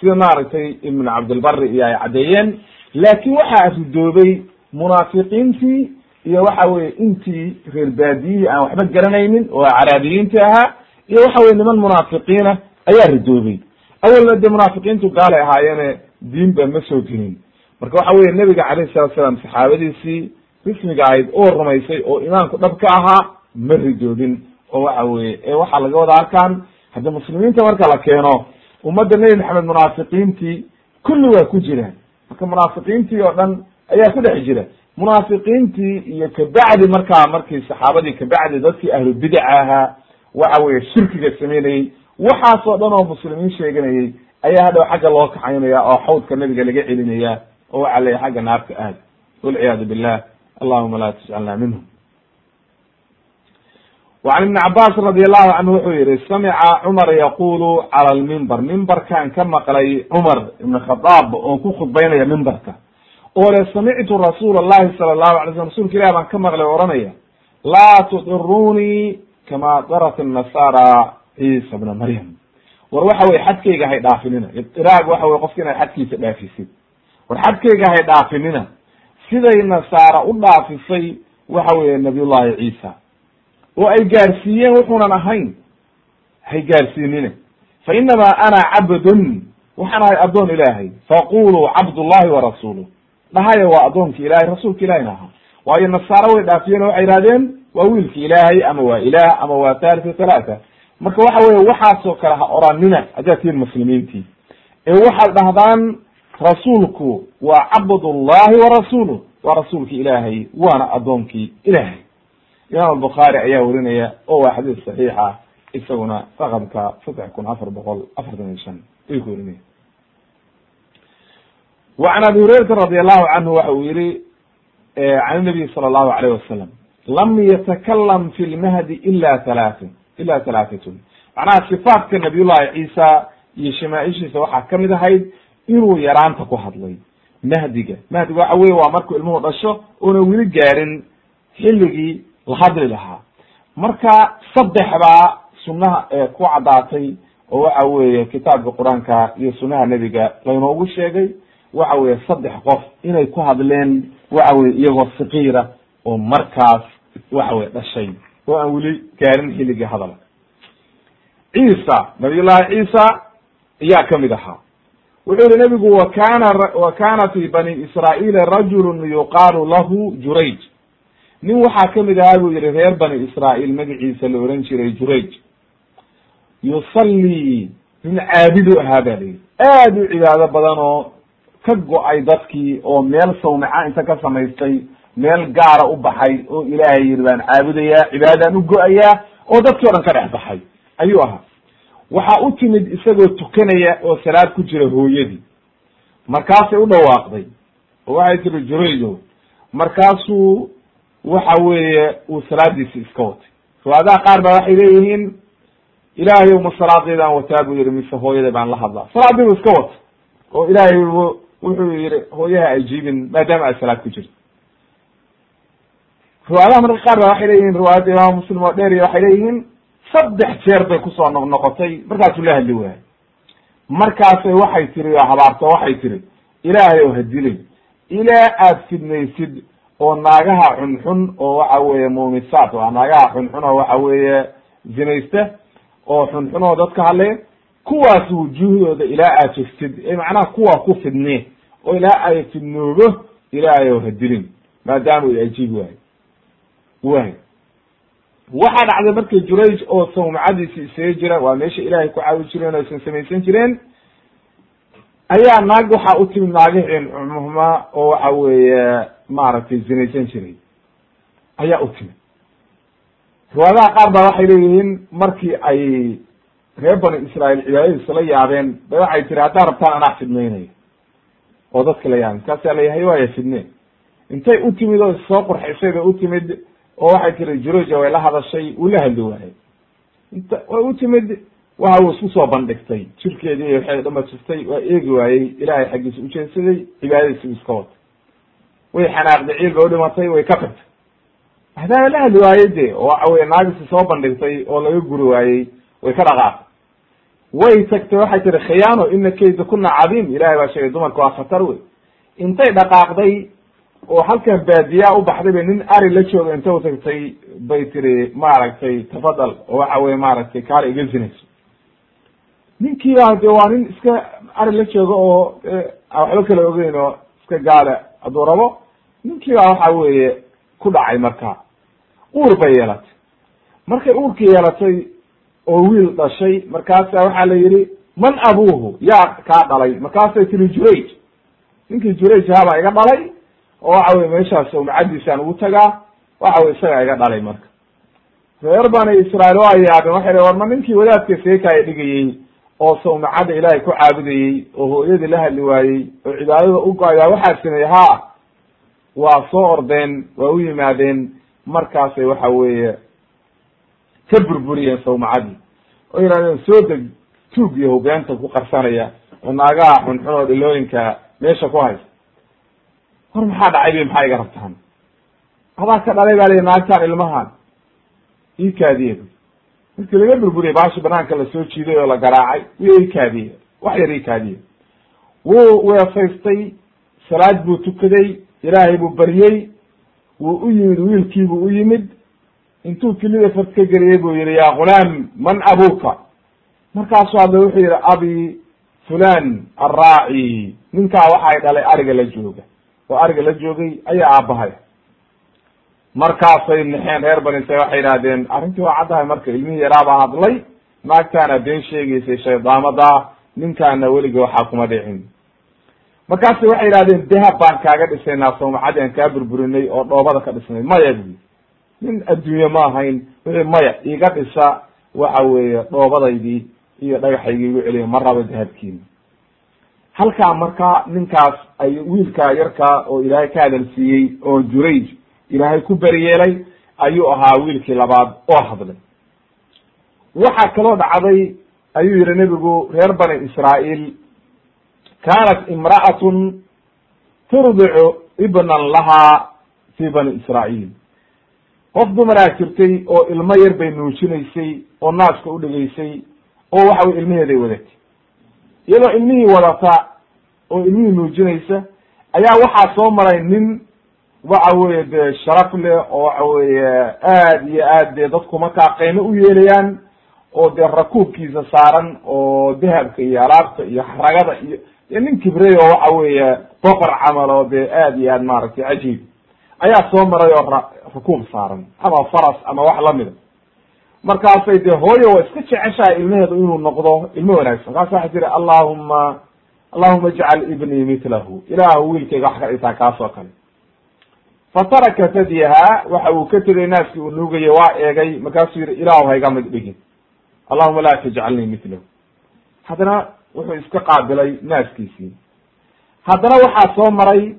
Sida maaragtay ibn cabdilbari iyo ay caddeeyeen laakin waxaa ridoobay munaafiqiintii iyo waxa weye intii reer baadiyihii aan waxba garanaynin oo caraabiyiinti ahaa iyo waxa weye niman munaafiqiina ayaa ridoobay. Awalna dee munaafiqiintu gaalay ahaayeene diinba ma soo gelin marka waxa weye nebiga calayhi salatu salaam saxaabadiisii rismiga ahayd oo rumaysay oo imaanku dhab ka ahaa ma ridoobin oo waxa weye ee waxaa laga wada arkaan haddi muslimiinta marka la keeno ummadda nebi maxamed munaafiqiintii kulli waa ku jiraan marka munaafiqiintii oo dhan ayaa ku dhex jira. Munaafiqiintii iyo kabacdi markaa markii saxaabadii kabacdi dadkii ahlu bidaca ahaa waxa weye shirkiga sameynayey. Waxaasoo dhan oo muslimiin sheeganayey ayaa hadhow xagga loo kaxaynaya oo xawdka nabiga laga celinaya oo caleya xagga naarka aad. Walciyaadu billah allahuma la tajcalna minhum wacan ibni cabaas radi allahu canhu wuxuu yihi samica cumar yaqulu cala almimbar mimbarkan ka maqlay cumar ibn khadaab oo ku khudbaynaya mimbarka oo le samictu rasuula allahi sala allahu alay slam rasulka ilah baan ka maqlay o ohanaya laa tudirunii kama darat nasara ciisa bna maryam. War waxa weye xadkayga hay dhaafinina idiraag waxa wey qofka inaad xadkiisa dhaafisid war xadkayga hay dhaafinina. Siday nasaara u dhaafisay waxa weye nabiy llahi ciisa. Oo ay gaarsiiyeen wuxuunan ahayn. Hay gaarsiinina fa inamaa ana cabdun. Waxaan ahay addoon ilaahay. Faquluu cabd llahi warasuuluh dhahaya waa addoonka ilahay rasuulka ilahina ahaa waayo nasaaro way dhaafiyeen oo waxay yihahdeen waa wiilki ilaahay ama waa ilaah ama waa thalithu thalaatha. Marka waxa weye waxaasoo kale ha oranina haddaad tihiin muslimiintii. Ee waxaad dhahdaan rasuulku waa cabdullahi wa rasuuluh. Waa rasuulki ilaahay waana addoonkii ilaahay. Imaam albukhaari ayaa werinaya oo waa xadiis saxiixa isaguna raqamka saddex kun afar boqol afartan iyo shan. Ay ku werinaya وعn abi hurayrata radi allahu canhu waxa uu yihi can nabiy sala allahu alayh wasalam lam yatakalam fi lmahdi ila halaatin ila halaatatun macnaha sifaatka nabiy llahi ciisa iyo shamaaishiisa waxaa ka mid ahayd inuu yaraanta ku hadlay. Mahdiga. Mahdiga waxa weye waa markuu ilmuhu dhasho oona weli gaarin xilligii la hadli lahaa. Marka saddex baa sunaha ku caddaatay oo waxa weeye kitaabka qur'aanka iyo sunaha nebiga laynoogu sheegay waxa weye saddex qof inay ku hadleen waxa weye iyagoo sakiira oo markaas waxa weye dhashay oo aan weli gaarin xilligii hadalka ciisa nabiy llahi ciisa ayaa ka mid ahaa wuxuu yihi nabigu wa kana wa kana fi bani israa'iila rajulu yuqaalu lahu jurayj. Nin waxaa ka mid ahaa buu yihi reer bani israa'iil magaciisa la oran jiray jurayj. Yusallii nin caabidu ahaa ba la yihi aad u cibaado badan oo ka go'ay dadkii oo meel sawmaca inta ka samaystay meel gaara u baxay oo ilaahay yiri baan caabudayaa cibaadaan u go'ayaa oo dadkii o dhan ka dhex baxay ayuu ahaa waxaa u timid isagoo tukanaya oo salaad ku jira hooyadii. Markaasay u dhawaaqday. Oo waxay tiri juraydo markaasuu waxa weeye uu salaadiisi iska watay. Riwaayadaha qaar ba waxay leeyihiin ilaahay ma salaadeydaan wataa buu yihi mise hooyaday baan la hadlaa. Salaadii bu iska wata oo ilaahay wuxuu yihi hooyaha ajiibin maadaama aad salaad ku jirto riwaayadaha marka qaar ba waxay leeyihiin riwaayadda imaam muslim oo dheer waxay leeyihiin saddex jeer bay ku soo noq noqotay. Markaasuu la hadli waayay markaasay waxay tiri oo habaarto waxay tiri ilaahay oo hadilin ilaa aad fidnaysid oo naagaha xunxun oo waxa weeye muumisaat waa naagaha xunxun oo waxa weeye zinaysta oo xunxun oo dadka hadlaya kuwaas wujuuhdooda ilaa aad jegtid ee macnaha kuwa ku fidnee oo ilaa ay fidnoobo ilaahay oo hadilin maadaama u ajiibi waayo way waxaa dhacday markii jurayj oo sawmacadiisi isaga jira waa meesha ilaahay ku caawi jireen oo aysan samaysan jireen ayaa naag waxaa u timid naagihii cumuhma oo waxa weeye maaragtay zinaysan jiray. Ayaa u timid. Riwaayadaha qaar baa waxay leeyihiin markii ay reer bani israail cibaadadiisa la yaabeen ba waxay tiri haddaad rabtaan anaa fidnaynayo oo dadka la yaabeen markaasaa layahay waaya fidne intay u timid oo soo qurxisay bay u timid oo waxay tiri juruja way la hadashay wuu la hadli waayay inta way u timid waxa uu isku soo bandhigtay. Jirkeedii iyo waxay dhamatustay waa eegi waayey ilaahay xaggiisa ujeedsaday cibaadadiisi iska watay way xanaaqday ciil bay udhimatay way ka tagtay maadaama la hadli waayey de oo waxa weye naagisi soo bandhigtay oo laga guri waayey way ka dhaqaaqay. Way tagtay waxay tiri khiyaano ina kayda kuna cadiim ilahay baa sheegay dumarka waa khatar wey intay dhaqaaqday oo halkan baadiyaa u baxday bay nin ari la jooga inta u tagtay bay tiri maaragtay tafadal oo waxa weye maaragtay kaala iga zinayso. Ninkii baa de waa nin iska ari la jooga oo waxba kala ogeyn oo iska gaala hadduu rabo ninkii baa waxa weeye ku dhacay marka. Uur bay yeelatay. Markay uurkii yeelatay oo wiil dhashay markaasa waxaa la yihi man abuuhu? Yaa kaa dhalay. Markaasay tiri jurayj. Ninkii jurayj habaa iga dhalay oo waxa weye meeshaas umacadiisaan ugu tagaa waxa weye isagaa iga dhalay marka. Reer bani israail waa yaabeen waxay war ma ninkii wadaadka seekaaya dhigayey oo sawmacada ilaahay ku caabudayey oo hooyadii la hadli waayey oo cibaadada u go'ayaa waxaa sameeyey ha waa soo ordeen waa u yimaadeen markaasay waxa weeye ka burburiyeen sawmacadii oo yidhahdeen soo deg tuug iyo hogaanta ku qarsanaya oo naagaha xunxun oo dhilooyinka meesha ku haysta war maxaa dhacay bay maxaa iga rabtaan? Adaa ka dhalay baa lii naagtaan ilmahan. Ii kaadiye markii laga burburiyay baashi banaanka la soo jiiday oo la garaacay wuu ii kaadiye wax yar ii kaadiye wuu weesaystay salaad buu tukaday ilaahay buu baryey wuu u yimid wiilkiibuu u yimid. Intuu kilida fad ka geliyey buu yihi ya gulaam man abuka markaasu hadla wuxuu yihi abi fulan arraaci. Ninkaa waxay dhalay ariga la jooga oo ariga la joogay ayaa aabahay markaasay naxeen reer bani israil waxay yidhahdeen arrintii waa caddahay marka ilmihii yaraabaa hadlay naagtaana been sheegaysay shaydaamada ninkaana weligii waxaa kuma dhicin. Markaasay waxay yidhahdeen dahab baan kaaga dhisaynaa sawmacadii aan kaa burburinay oo dhoobada ka dhisnay maya bui nin adduunye ma ahayn wixii maya iga dhisa waxa weeye dhoobadaydii iyo dhagaxaygii igu celiya ma rabo dahabkiina halkaa marka ninkaas ay wiilkaa yarkaa oo ilaahay ka hadal siiyey oo jurayj ilaahay ku beriyeelay ayuu ahaa wiilkii labaad oo hadlay. Waxaa kaloo dhacday ayuu yihi nebigu reer bani israa'iil kaanat imra'atun turdicu ibnan lahaa fi bani israa'iil. Qof dumaraa jirtay oo ilmo yar bay nuujinaysay oo naaska u dhigaysay oo waxa weye ilmaheeday wadatay iyadoo ilmihii wadata oo ilmihii nuujinaysa ayaa waxaa soo maray nin waxa weye dee sharaf leh oo waxa weeye aad iyo aad dee dadku markaa qiimo u yeelayaan oo dee rakuubkiisa saaran oo dahabka iyo alaabta iyo xaragada iyo dee nin kibrey oo waxa weeye boqor camal oo dee aad iyo aad maaragtay cajiib. Ayaa soo maray oo ra rakuub saaran ama faras ama wax lamida markaasay dee hooyo waa iska jeceshahay ilmaheedu inuu noqdo ilmo wanaagsan. Markaasa waxay tiri allahuma allahuma ijcal ibnii mitlahu. Ilaahu wiilkayga wax ka dhigtaa kaasoo kale. Fataraka tadyaha waxa uu ka tegay naaskii uu nuugayay waa eegay. Markaasuu yihi ilaahu hayga mid dhigin. Allahuma laa tajcalnii mitlahu. Haddana wuxuu iska qaabilay naaskiisii. Haddana waxaa soo maray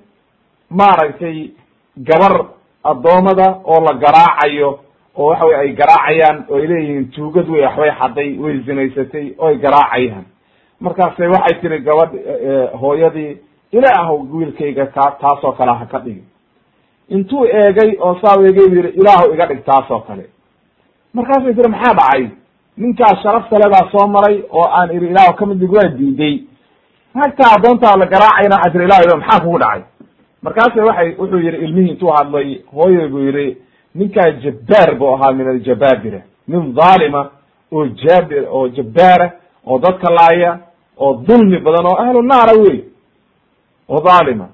maaragtay gabar addoomada oo la garaacayo oo waxa weye ay garaacayaan oo ay leeyihiin tuugad wey waxbay xaday way zinaysatay oo ay garaacayaan. Markaase waxay tiri gabadh hooyadii ilaahu wiilkayga ka taasoo kale ha ka dhigi intuu eegay oo saa eegay bu yihi ilaahu iga dhig taasoo kale. Markaasay tiri maxaa dhacay? Ninkaas sharafta le baa soo maray oo aan iri ilaahu ka mid dhig waa diiday. Hagtaa addoontaa la garaacayna waxaa tiri ilahu maxaa kugu dhacay? Markaase waxay wuxuu yihi ilmihii intuu hadlay. Hooyay buu yihi ninkaa jabbaar buu ahaa min aljabaabira nin dhaalima oo jaabi oo jabbaara oo dadka laaya oo dulmi badan oo ahlu naara wey oo dhaalima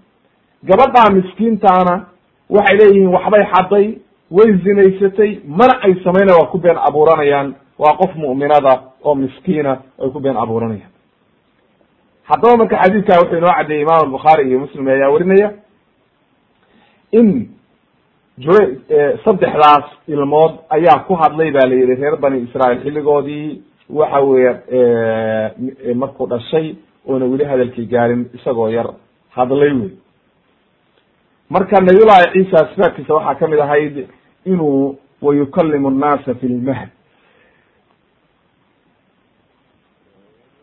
gabadhaa miskiintaana waxay leeyihiin waxbay xaday way zinaysatay mana ay samayna waa ku been abuuranayaan waa qof mu'minada oo miskiina ay ku been abuuranayaan. Haddaba marka xadiidkaa wuxuu inoo caddeeyey imam albukhaari iyo muslim ayaa werinaya in jure saddexdaas ilmood ayaa ku hadlay ba la yihi reer bani israail xilligoodii. Waxa weeye markuu dhashay oona weli hadalkii gaarin isagoo yar hadlay wey marka nabiyullahi ciisa sifaadkiisa waxaa ka mid ahayd inuu wayukalimu nnaasa fi lmahd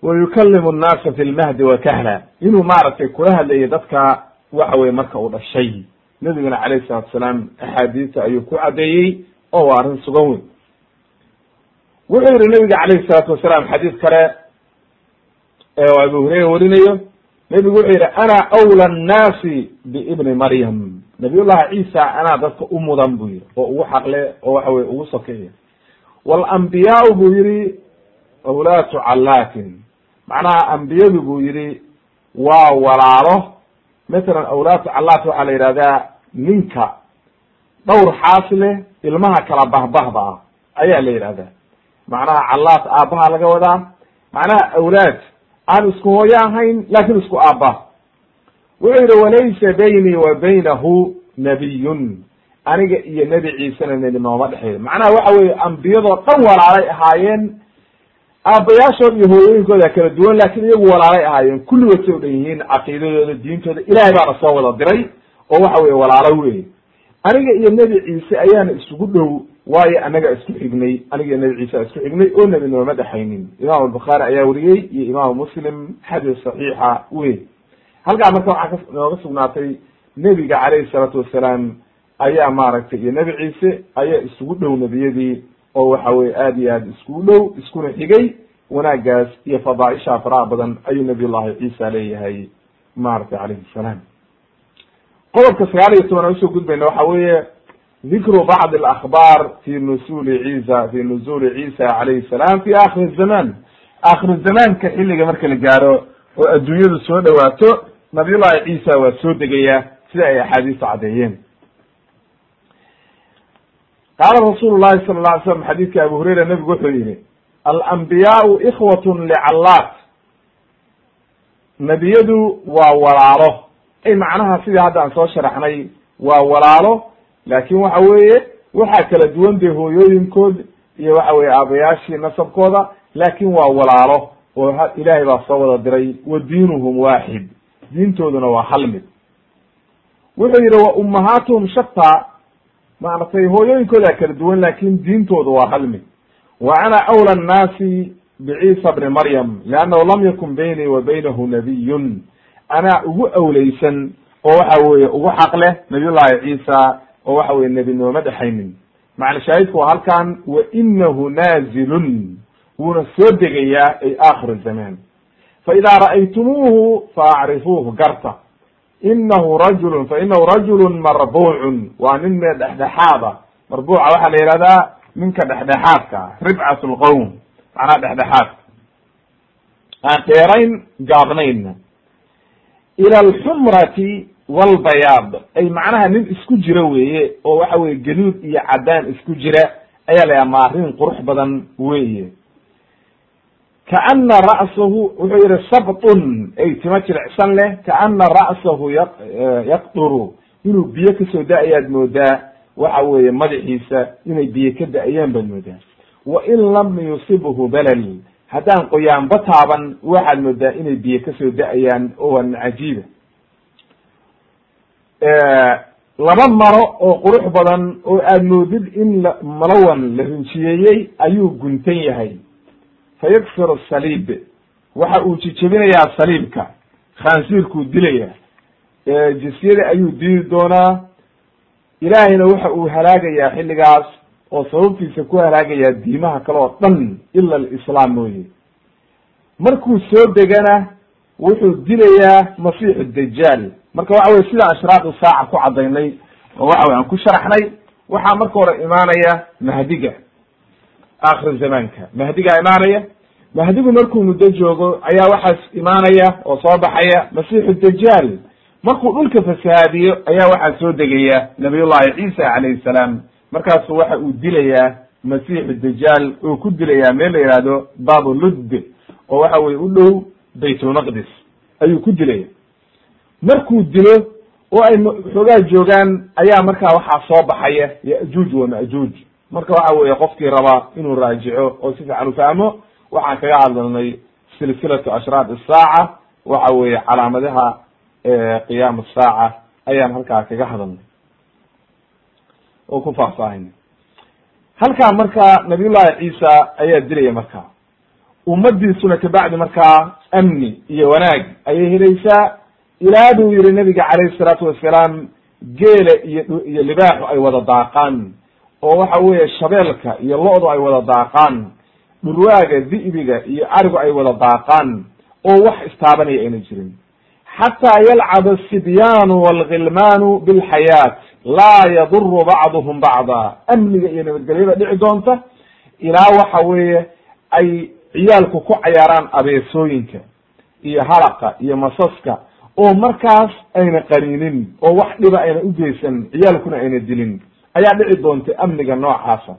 wayukalimu nnaasa fi lmahdi wa kahla. Inuu maaragtay kula hadlayo dadka waxa weye marka uu dhashay nabiguna calayhi salatu salaam axaadiista ayuu ku caddeeyey oo waa arrin sugan weyn. Wuxuu yihi nabiga calayhi salaatu wasalaam xadiis kale ee abu hureyra warinayo. Nebigu wuxuu yihi ana awla annaasi biibni maryam. Nabiyullahi ciisa anaa dadka u mudan buu yihi oo ugu xaqle oo waxa weye ugu sokeeya. Walambiyaau buu yihi awlaatu callaatin macnaha ambiyadu buu yihi waa walaalo mathalan awlaatu callaat waxaa la yidhahdaa ninka dhowr xaas leh ilmaha kala bahbahda ah ayaa la yidhahdaa macnaha callaat aabbaha laga wadaa. Macnaha awlaad aan isku hooyo ahayn laakin isku aabba. Wuxuu yihi walaysa baynii wa baynahu nabiyun. Aniga iyo nebi ciisena nebi nooma dhexeeyo macnaha waxa weye ambiyadoo dhan walaalay ahaayeen aabbayaashood iyo hooyooyinkooda kala duwan laakin iyagu walaalay ahaayeen. Kulligood say u dhan yihiin caqiidadooda diintooda ilahay baana soo wada diray oo waxa weye walaalo wey aniga iyo nebi ciise ayaana isugu dhow waayo anaga isku xignay. Aniga iyo nebi ciise isku xignay oo nebi nooma dhexaynin. Imam albukhaari ayaa weriyey iyo imaamu muslim xadiis saxiixa wey halkaa marka waxaa ka nooga sugnaatay nebiga calayhi salaatu wasalaam ayaa maaragtay iyo nebi ciise ayaa isugu dhow nebiyadii oo waxa weye aad iyo aad iskugu dhow iskuna xigay wanaagaas iyo fadaaisha faraha badan ayuu nabiy llahi ciisa leeyahay maaragtay calayhi salaam. Qodobka sagaal iyo toban aan u soo gudbayna waxa weeye dikru bacd alakbaar fi nusuli ciisa fi nuzuli ciisa calayhi salaam fi akhiri zaman. Akhir zamaanka xilliga marka la gaaro oo adduunyadu soo dhawaato nabiyullahi ciisa waa soo degaya sida ay axaadiistu caddeeyeen qaala rasuulu llahi sala la alay slam xadiidka abu hurayra nebigu wuxuu yihi alambiyaau ikhwatun licallaat nebiyadu waa walaalo ay macnaha sidii hadda aan soo sharaxnay waa walaalo laakin waxa weeye waxaa kala duwan dee hooyooyinkood iyo waxa weye aabayaashii nasabkooda laakin waa walaalo oo ilaahay baa soo wada diray wa diinuhum waaxid diintooduna waa hal mid wuxuu yihi wa ummahaatuhum shataa maaragtay hooyooyinkooda kala duwan laakin diintoodu waa hal mid wa ana awla annaasi biciisa bni maryam liannahu lam yakun baynii wa baynahu nabiyun anaa ugu awleysan oo waxa weye ugu xaq leh nabiyullahi ciisa oo waxa weye nebi nooma dhexaynin. Macna shaahidku halkan wa inahu naazilun. Wuuna soo degayaa ay akhir zaman fa idaa ra'aytumuuhu faacrifuuhu garta inahu rajulun fa inahu rajulun marbuucun waa nin mee dhexdhexaada marbuuca waxaa la yihahdaa ninka dhexdhexaadka ribcat lqowm macnaha dhexdhexaadka aan dheerayn gaabnaynna ila alxumrati walbayaad ay macnaha nin isku jira weeye oo waxa weye galuud iyo caddaan isku jira ayaa la yaha maarin qurux badan weeye kaana ra'sahu wuxuu yihi sabtun ay tima jilicsan leh kaana ra'sahu ya yaqduru inuu biyo ka soo da'ayaad moodaa waxa weeye madaxiisa inay biyo ka da'ayaan baad moodaa wa in lam yusibhu balal haddaan qoyaanba taaban waxaad moodaa inay biyo ka soo da'ayaan nin cajiiba laba maro oo qurux badan oo aad moodid in la malawan la rinjiyeeyey ayuu guntan yahay fa yakfiru saliib waxa uu jijebinayaa saliibka. khaansiirkuu dilaya. jisyada ayuu dili doonaa. ilaahayna waxa uu halaagayaa xilligaas oo sababtiisa ku halaagayaa diimaha kale oo dhan ila alislaam mooye. markuu soo degana wuxuu dilayaa masiixu dajaal marka waxa weye sida ashraaqu saaca ku cadaynay oo waxa wey aan ku sharaxnay waxaa marka hore imaanaya mahdiga akhir zamaanka mahdigaa imaanaya mahdigu markuu muddo joogo ayaa waxaas imaanaya oo soo baxaya masiixu dajaal markuu dhulka fasahaadiyo ayaa waxaa soo degaya nabiyullahi ciisa calayhi salaam markaasu waxa uu dilayaa masiixu dajaal oo ku dilayaa meel la yihahdo babu ludd oo waxa weye u dhow baytulmaqdis ayuu ku dilaya markuu dilo oo ay xoogaa joogaan ayaa markaa waxaa soo baxaya yajuuj wa majuuj marka waxa weye qofkii rabaa inuu raajico oo si fiican u fahmo waxaan kaga hadlalnay silsilatu ashraat isaaca waxa weye calaamadaha qiyaam saaca ayaan halkaa kaga hadalnay oo ku faahfaahinay halkaa marka nabiyullahi ciisa ayaa dilaya markaa ummadiisuna kabacdi markaa amni iyo wanaag ayay helaysaa. Ilaa buu yihi nabiga calayhi salaatu wasalaam geela iyo iyo libaaxu ay wada daaqaan oo waxa weeye shabeelka iyo lo-du ay wada daaqaan dhurwaaga di'biga iyo arigu ay wada daaqaan oo wax istaabanaya ayna jirin. Xataa yalcab asibyaanu walgilmaanu bilxayaat laa yaduru bacduhum bacda. Amniga iyo nabadgelyada dhici doonta ilaa waxa weeye ay ciyaalku ku cayaaraan abeesooyinka iyo halaqa iyo masaska oo markaas ayna qaniinin oo wax dhiba ayna ugeysan ciyaalkuna ayna dilin ayaa dhici doonta amniga noocaasa.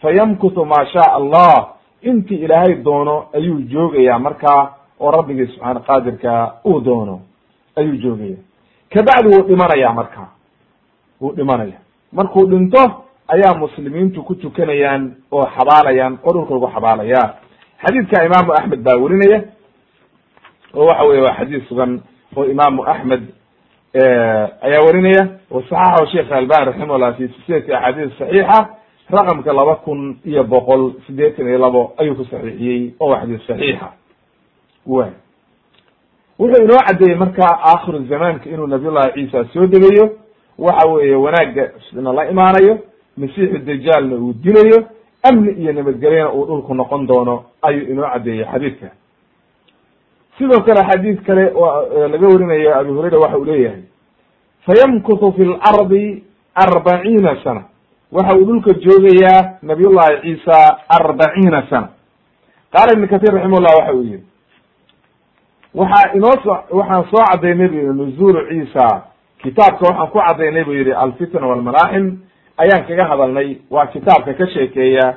Fa yamkutu maa shaa allah. Intii ilaahay doono ayuu joogayaa markaa oo rabbigii subxaana qaadirka uu doono ayuu joogaya kabacdi wuu dhimanaya markaa wuu dhimanaya markuu dhinto ayaa muslimiintu ku tukanayaan oo xabaalayaan oo dhulka lagu xabaalaya xadiidka imaamu axmed baa werinaya oo waxa weye waa xadiis sugan oo imaamu axmed ayaa werinaya oo saxaxahu sheekh albani raximahullah fi silsilati axaadiis saxiixa. Raqamka laba kun iyo boqol sideetan iyo labo ayuu ku saxiixiyey oo waa saxiixa. Wa wuxuu inoo caddeeyey marka aakhiru zamaanka inuu nabiyullahi ciisa soo degayo. Waxa weeye wanaagga na la imaanayo masiixu dajaalna uu dilayo amni iyo nabadgelyana uu dhulku noqon doono ayuu inoo caddeeyey xadiidka sidoo kale xadiid kale laga warinayo abi hurayra waxa uu leeyahay. Fayamkutu fi lardi arbaciina sana. Waxa uu dhulka joogayaa nabiyullahi ciisa arbaciina sana. Qaala ibn katir raximahullah waxa uu yihi waxaa inoo so waxaan soo cadaynay bu yihi nuzulu ciisa. Kitaabka waxaan ku cadaynay bu yihi alfitna walmalaaxim ayaan kaga hadalnay waa kitaabka ka sheekeeya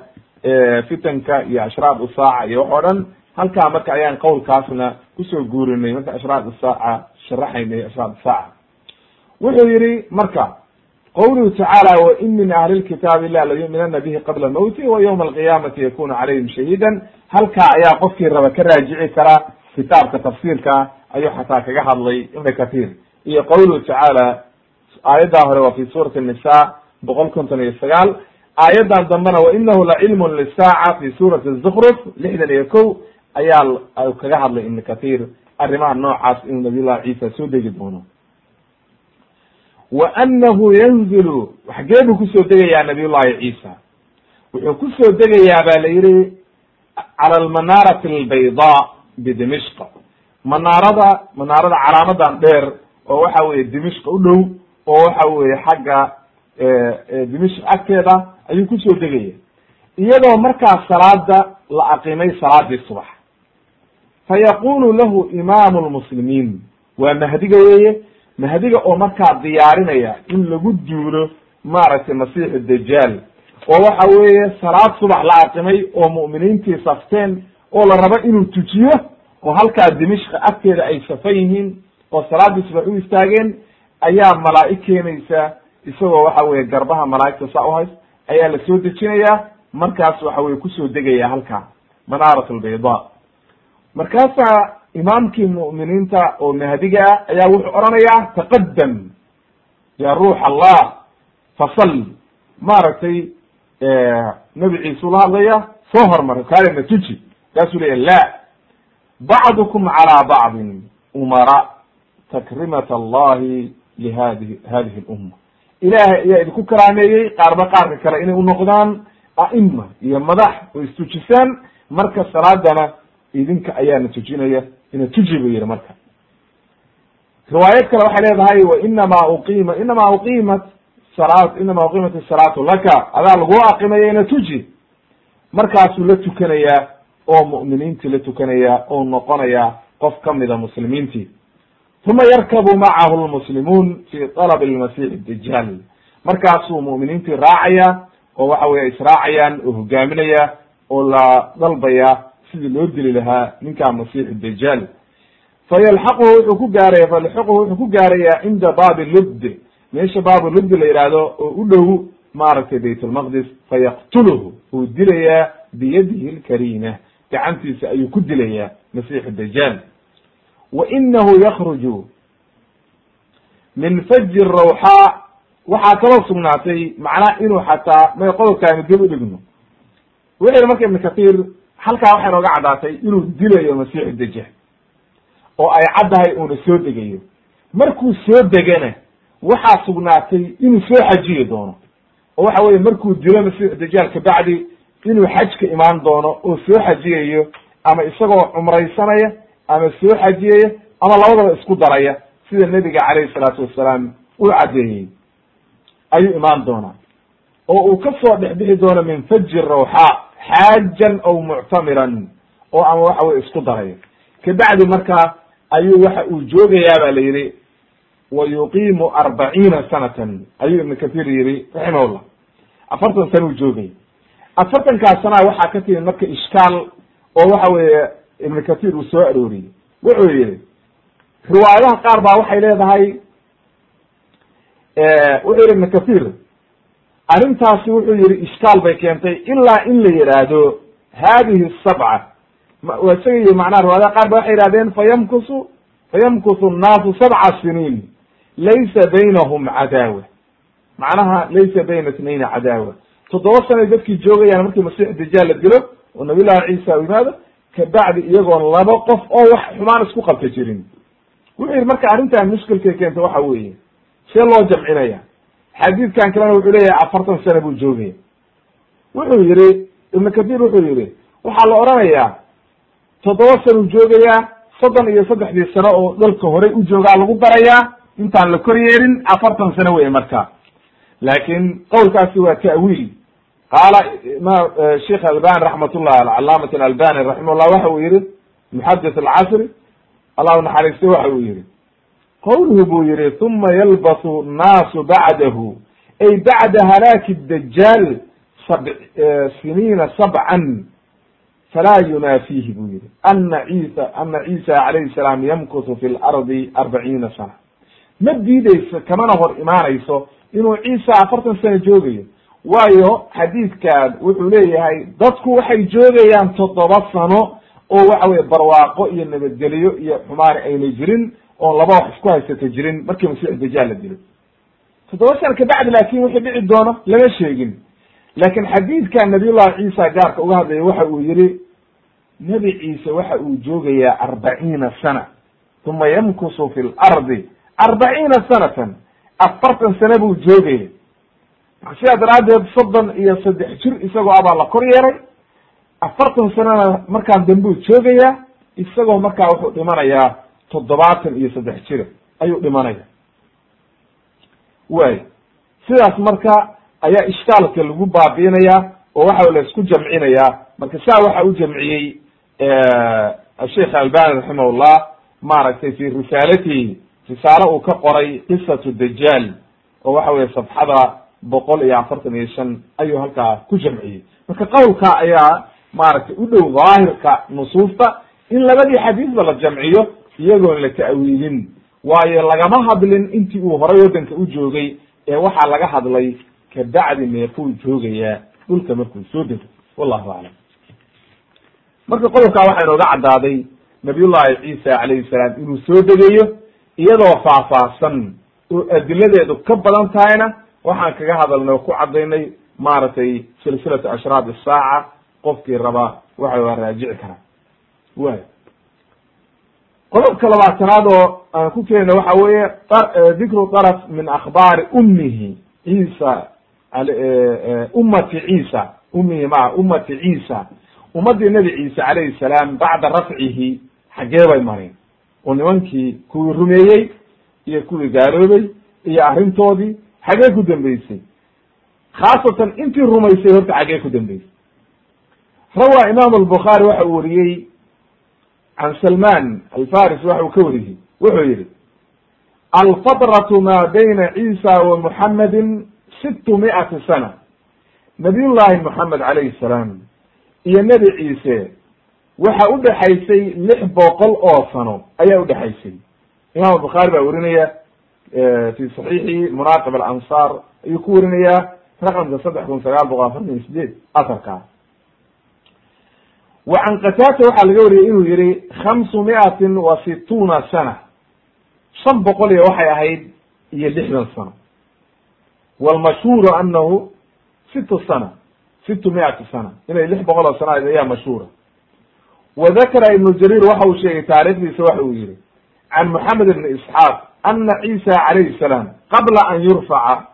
fitanka iyo ashraad usaaca iyo wax oo dhan halkaa marka ayaan qowlkaasna ku soo guurinay marka ashraad usaaca sharaxaynay ashraad usaaca wuxuu yihi marka qawluhu tacaala wain min ahli lkitaabi ila layuminana bihi qabla mawti wa ywma alqiyaamati yakunu calayhim shahiidan. Halkaa ayaa qofkii raba ka raajici kara kitaabka tafsiirka ayuu xataa kaga hadlay ibn kathir iyo qawluhu tacaala aayaddaa hore waa fi suurati nisa boqol konton iyo sagaal. Aayaddan dambena wainahu lacilmun lisaaca fi suurati zukruf lixdan iyo kow ayaa kaga hadlay ibn kathir arrimaha noocaas inuu nabiyullahi ciisa soo degi doono. Wa anahu yanzilu xagee buu ku soo degayaa nabiyullahi ciisa. Wuxuu ku soo degayaa ba la yihi cala almanaarati albayda bidimishq. Manaarada manaarada calaamadan dheer oo waxa weye dimishq u dhow oo waxa weye xagga dimishq agteeda ayuu ku soo degaya. Iyadoo markaa salaada la aqimay salaadii subax fa yaqulu lahu imaamu lmuslimiin waa mahdiga weeye mahdiga oo markaa diyaarinaya in lagu duulo maaragtay masiixu dajaal oo waxa weeye salaad subax la aqimay oo mu'miniintii safteen oo la rabo inuu tujiyo oo halkaa dimishka agteeda ay safan yihiin oo salaaddii subax u istaageen ayaa malaa'ig keenaysa isagoo waxa weye garbaha malaa'igta saa uhays ayaa la soo dejinayaa markaas waxa weye ku soo degaya halkaa manaarat albayda markaasaa imaamkii mu'miniinta oo mahdiga ah ayaa wuxuu odhanayaa taqadam ya ruux allah fasalli maaragtay nabi ciise ula hadlaya soo hormar kaalina tuji. Kaasuu leya la bacdukum calaa bacdin umara takrimat allahi lihadihi hadihi lumma ilaahay ayaa idinku karaameeyey qaarba qaarka kale inay unoqdaan a'ima iyo madax oo istujisaan marka salaadana idinka ayaana tujinaya ina tuji bu yihi marka. Riwaayad kale waxay leedahay wa inama uqima inama uqimat sala inama uqimat asalaatu laka. Adaa lagu aqimaya ina tuji markaasuu la tukanayaa oo mu'miniintii la tukanayaa oo noqonaya qof kamida muslimiintii. Uma yarkabu macahu lmuslimuun fi طalb lmasix dajaal markaasuu mu'miniintii raacaya oo waxa weye israacayaan oo hogaaminaya oo la dalbaya sidii loo dili lahaa ninkaa masix dajaal. Fayalxaquhu wuxuu ku gaaraya fayalxaquhu wuxuu ku gaaraya cinda baabi lubd. Meesha baabu lubd la yihahdo oo u dhow maaragtay bayt lmaqdis fayaqtuluhu uu dilayaa biyadihi lkarina gacantiisa ayuu ku dilayaa masix dajaal. Wa inahu yakruju min faji rawxa waxaa kaloo sugnaatay macnaha inuu xataa may qodobkaanu dib u dhigno. Wuxu yihi marka ibn kathir halkaa waxay nooga caddaatay inuu dilayo masixu dajaal oo ay caddahay uuna soo degayo. Markuu soo degana waxaa sugnaatay inuu soo xajiyi doono. Oo waxa weye markuu dilo masixu dajaal kabacdi inuu xajka imaan doono oo soo xajiyayo ama isagoo cumraysanaya ama soo xajiyaya ama labadaba isku daraya sida nebiga calayhi salaatu wasalaam uu caddeeyey. Ayuu imaan doonaa. Oo uu ka soo dhexbixi doono min faji rawxa xaajan aw muctamiran oo ama waxa weye isku daraya kabacdi markaa ayuu waxa uu joogayaa ba la yihi wa yuqiimu arbaciina sanatan ayuu ibn kathir yihi raximahullah. Afartan sana uu joogaya afartankaas sanaa waxaa ka timid marka ishkaal oo waxa weeye ibn kathir uu soo arooriyey. Wuxuu yihi riwaayadaha qaar baa waxay leedahay wuxuu yihi ibn kathir arrintaasi wuxuu yihi ishkaal bay keentay ilaa in la yihaahdo hadihi sabca. Yihi macnaha riwaayadaha qaar ba waxay yihahdeen fayamkusu fayamkusu nnaasu sabca siniin laysa baynahum cadaawa. Macnaha laysa bayna itnayni cadaawa. Toddoba sanay dadkii joogayaan markii masix dajaal la dilo oo nabiy llahi ciisa u yimaado kabacdi iyagoon laba qof oo wax xumaan isku qabta jirin. Wuxuu yihi marka arrintan mushkilkay keenta waxa weeye see loo jamcinaya xadiidkan kalena wuxuu leeyahay afartan sana buu joogaya wuxuu yihi ibn kathir wuxuu yihi waxaa la odhanayaa toddoba sanuu joogayaa soddon iyo saddexdii sano oo dalka horey u joogaa lagu darayaa intaan la kor yeerin afartan sano weye marka. Laakin qowlkaasi waa ta'wiil. Qaala ma sheikh albani raxmatullah alcalaamat alalbani raximahullah waxa uu yihi muxadis alcasri allah naxariistay waxa uu yihi qowluhu buu yihi uma yalbasu nnaasu bacdahu. Ay bacda halaaki dajaal sab siniina sabcan falaa yunaafihi buu yihi ana cisa ana ciisa calayhi salaam yamkusu fi lardi arbaciina sana. Ma diideyso kamana hor imaanayso inuu ciisa afartan sano joogayo? Waayo xadiidkan wuxuu leeyahay dadku waxay joogayaan toddoba sano oo waxa weye barwaaqo iyo nabadgelyo iyo xumaani ayna jirin oon laba wax isku haysata jirin markii masiix dajaal la dilo toddoba sano kabacdi laakin wixii dhici doono lama sheegin. Laakin xadiidkan nabiyullahi ciisa gaarka uga hadlaya waxa uu yihi nebi ciise waxa uu joogayaa arbaciina sana uma yamkusu fi lardi arbaciina sanatan afartan sane buu joogaya marka sidaa daraaddeed soddon iyo saddex jir isagoo abaa la kor yeeray afartan sanana markaan dambuu joogayaa isagoo markaa wuxuu dhimanayaa toddobaatan iyo saddex jira ayuu dhimanaya. Way sidaas marka ayaa ishkaalka lagu baabiinaya oo waxa la isku jamcinayaa marka saa waxa u jamciyey asheikh albani raximahullah maaragtay fi risaalatihi risaalo uu ka qoray qisatu dajaal oo waxa weye safxada boqol iyo afartan iyo shan ayuu halkaa ku jamciyey. Marka qowlka ayaa maaragtay u dhow daahirka nusuusta in labadii xadiisba la jamciyo iyagoon la ta'wiilin. Waayo lagama hadlin intii uu horay waddanka u joogay ee waxaa laga hadlay kabacdi meekuu joogayaa dhulka markuu soo dego wallahu aclam. Marka qodobkaa waxaa inooga caddaaday nabiyullahi ciisa calayhi salaam inuu soo degayo iyadoo faahfaahsan oo adiladeedu ka badan tahayna waxaan kaga hadalnay oo ku cadaynay maaragtay silsilatu ashraad isaaca qofkii rabaa waxa waa raajici karaa. Way qodobka labaatanaad oo aan ku keenayna waxa weeye dikru daraf min akhbaari ummihi ciisa ummati ciisa ummihi maa ummati ciisa ummaddii nebi ciise calayhi salaam bacda rafcihi xaggee bay mareen oo nimankii kuwii rumeeyey iyo kuwii gaaloobay iyo arrintoodii xaggee ku dambeysay. Khaasatan intii rumaysay horta xaggee ku dambeysay. Rawaa imaam albukhaari waxa uu wariyey can salman alfaris waxa uu ka wariyey wuxuu yihi alfatratu ma bayna ciisa wa muxamedin situ mi'ati sana nabiy llahi moxamed calayhi salaam iyo nebi ciise waxa u dhexaysay lix boqol oo sano ayaa udhexaysay imam albukhaari baa werinaya fi saxiixi munaaqib alansaar ayuu ku werinaya raqamka saddex kun sagaal boqol afartan iyo sideed asarkaa wa can qataata waxaa laga wariyey inuu yihi khamsu miatin wa situuna sana. Shan boqol iyo waxay ahayd iyo lixdan sano. Walmashhuuru anahu situ sana situ miati sana. Inay lix boqol oo sana ahayd ayaa mashhuura. Wa dakara ibnu jariir waxa uu sheegay taarikhdiisa waxa uu yihi can moxamed ibni isxaaq ana ciisa calayhi salaam qabla an yurfaca.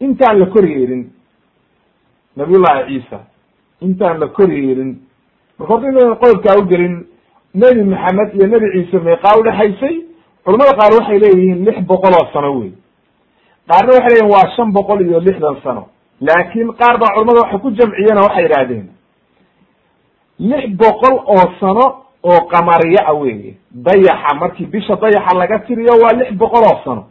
Intaan la kor yeelin nabiy ciisa intaan la kor yeelin marka horta inaynan qodobkaa ugelin nebi maxamed iyo nebi ciise meeqaa udhexaysay culamada qaar waxay leeyihiin lix boqol oo sano wey qaarna waxay leeyihiin waa shan boqol iyo lixdan sano. Laakin qaar baa culamada waxay ku jamciyeen waxay yidhahdeen lix boqol oo sano oo qamariya a weeye. Dayaxa markii bisha dayaxa laga tiriyo waa lix boqol oo sano.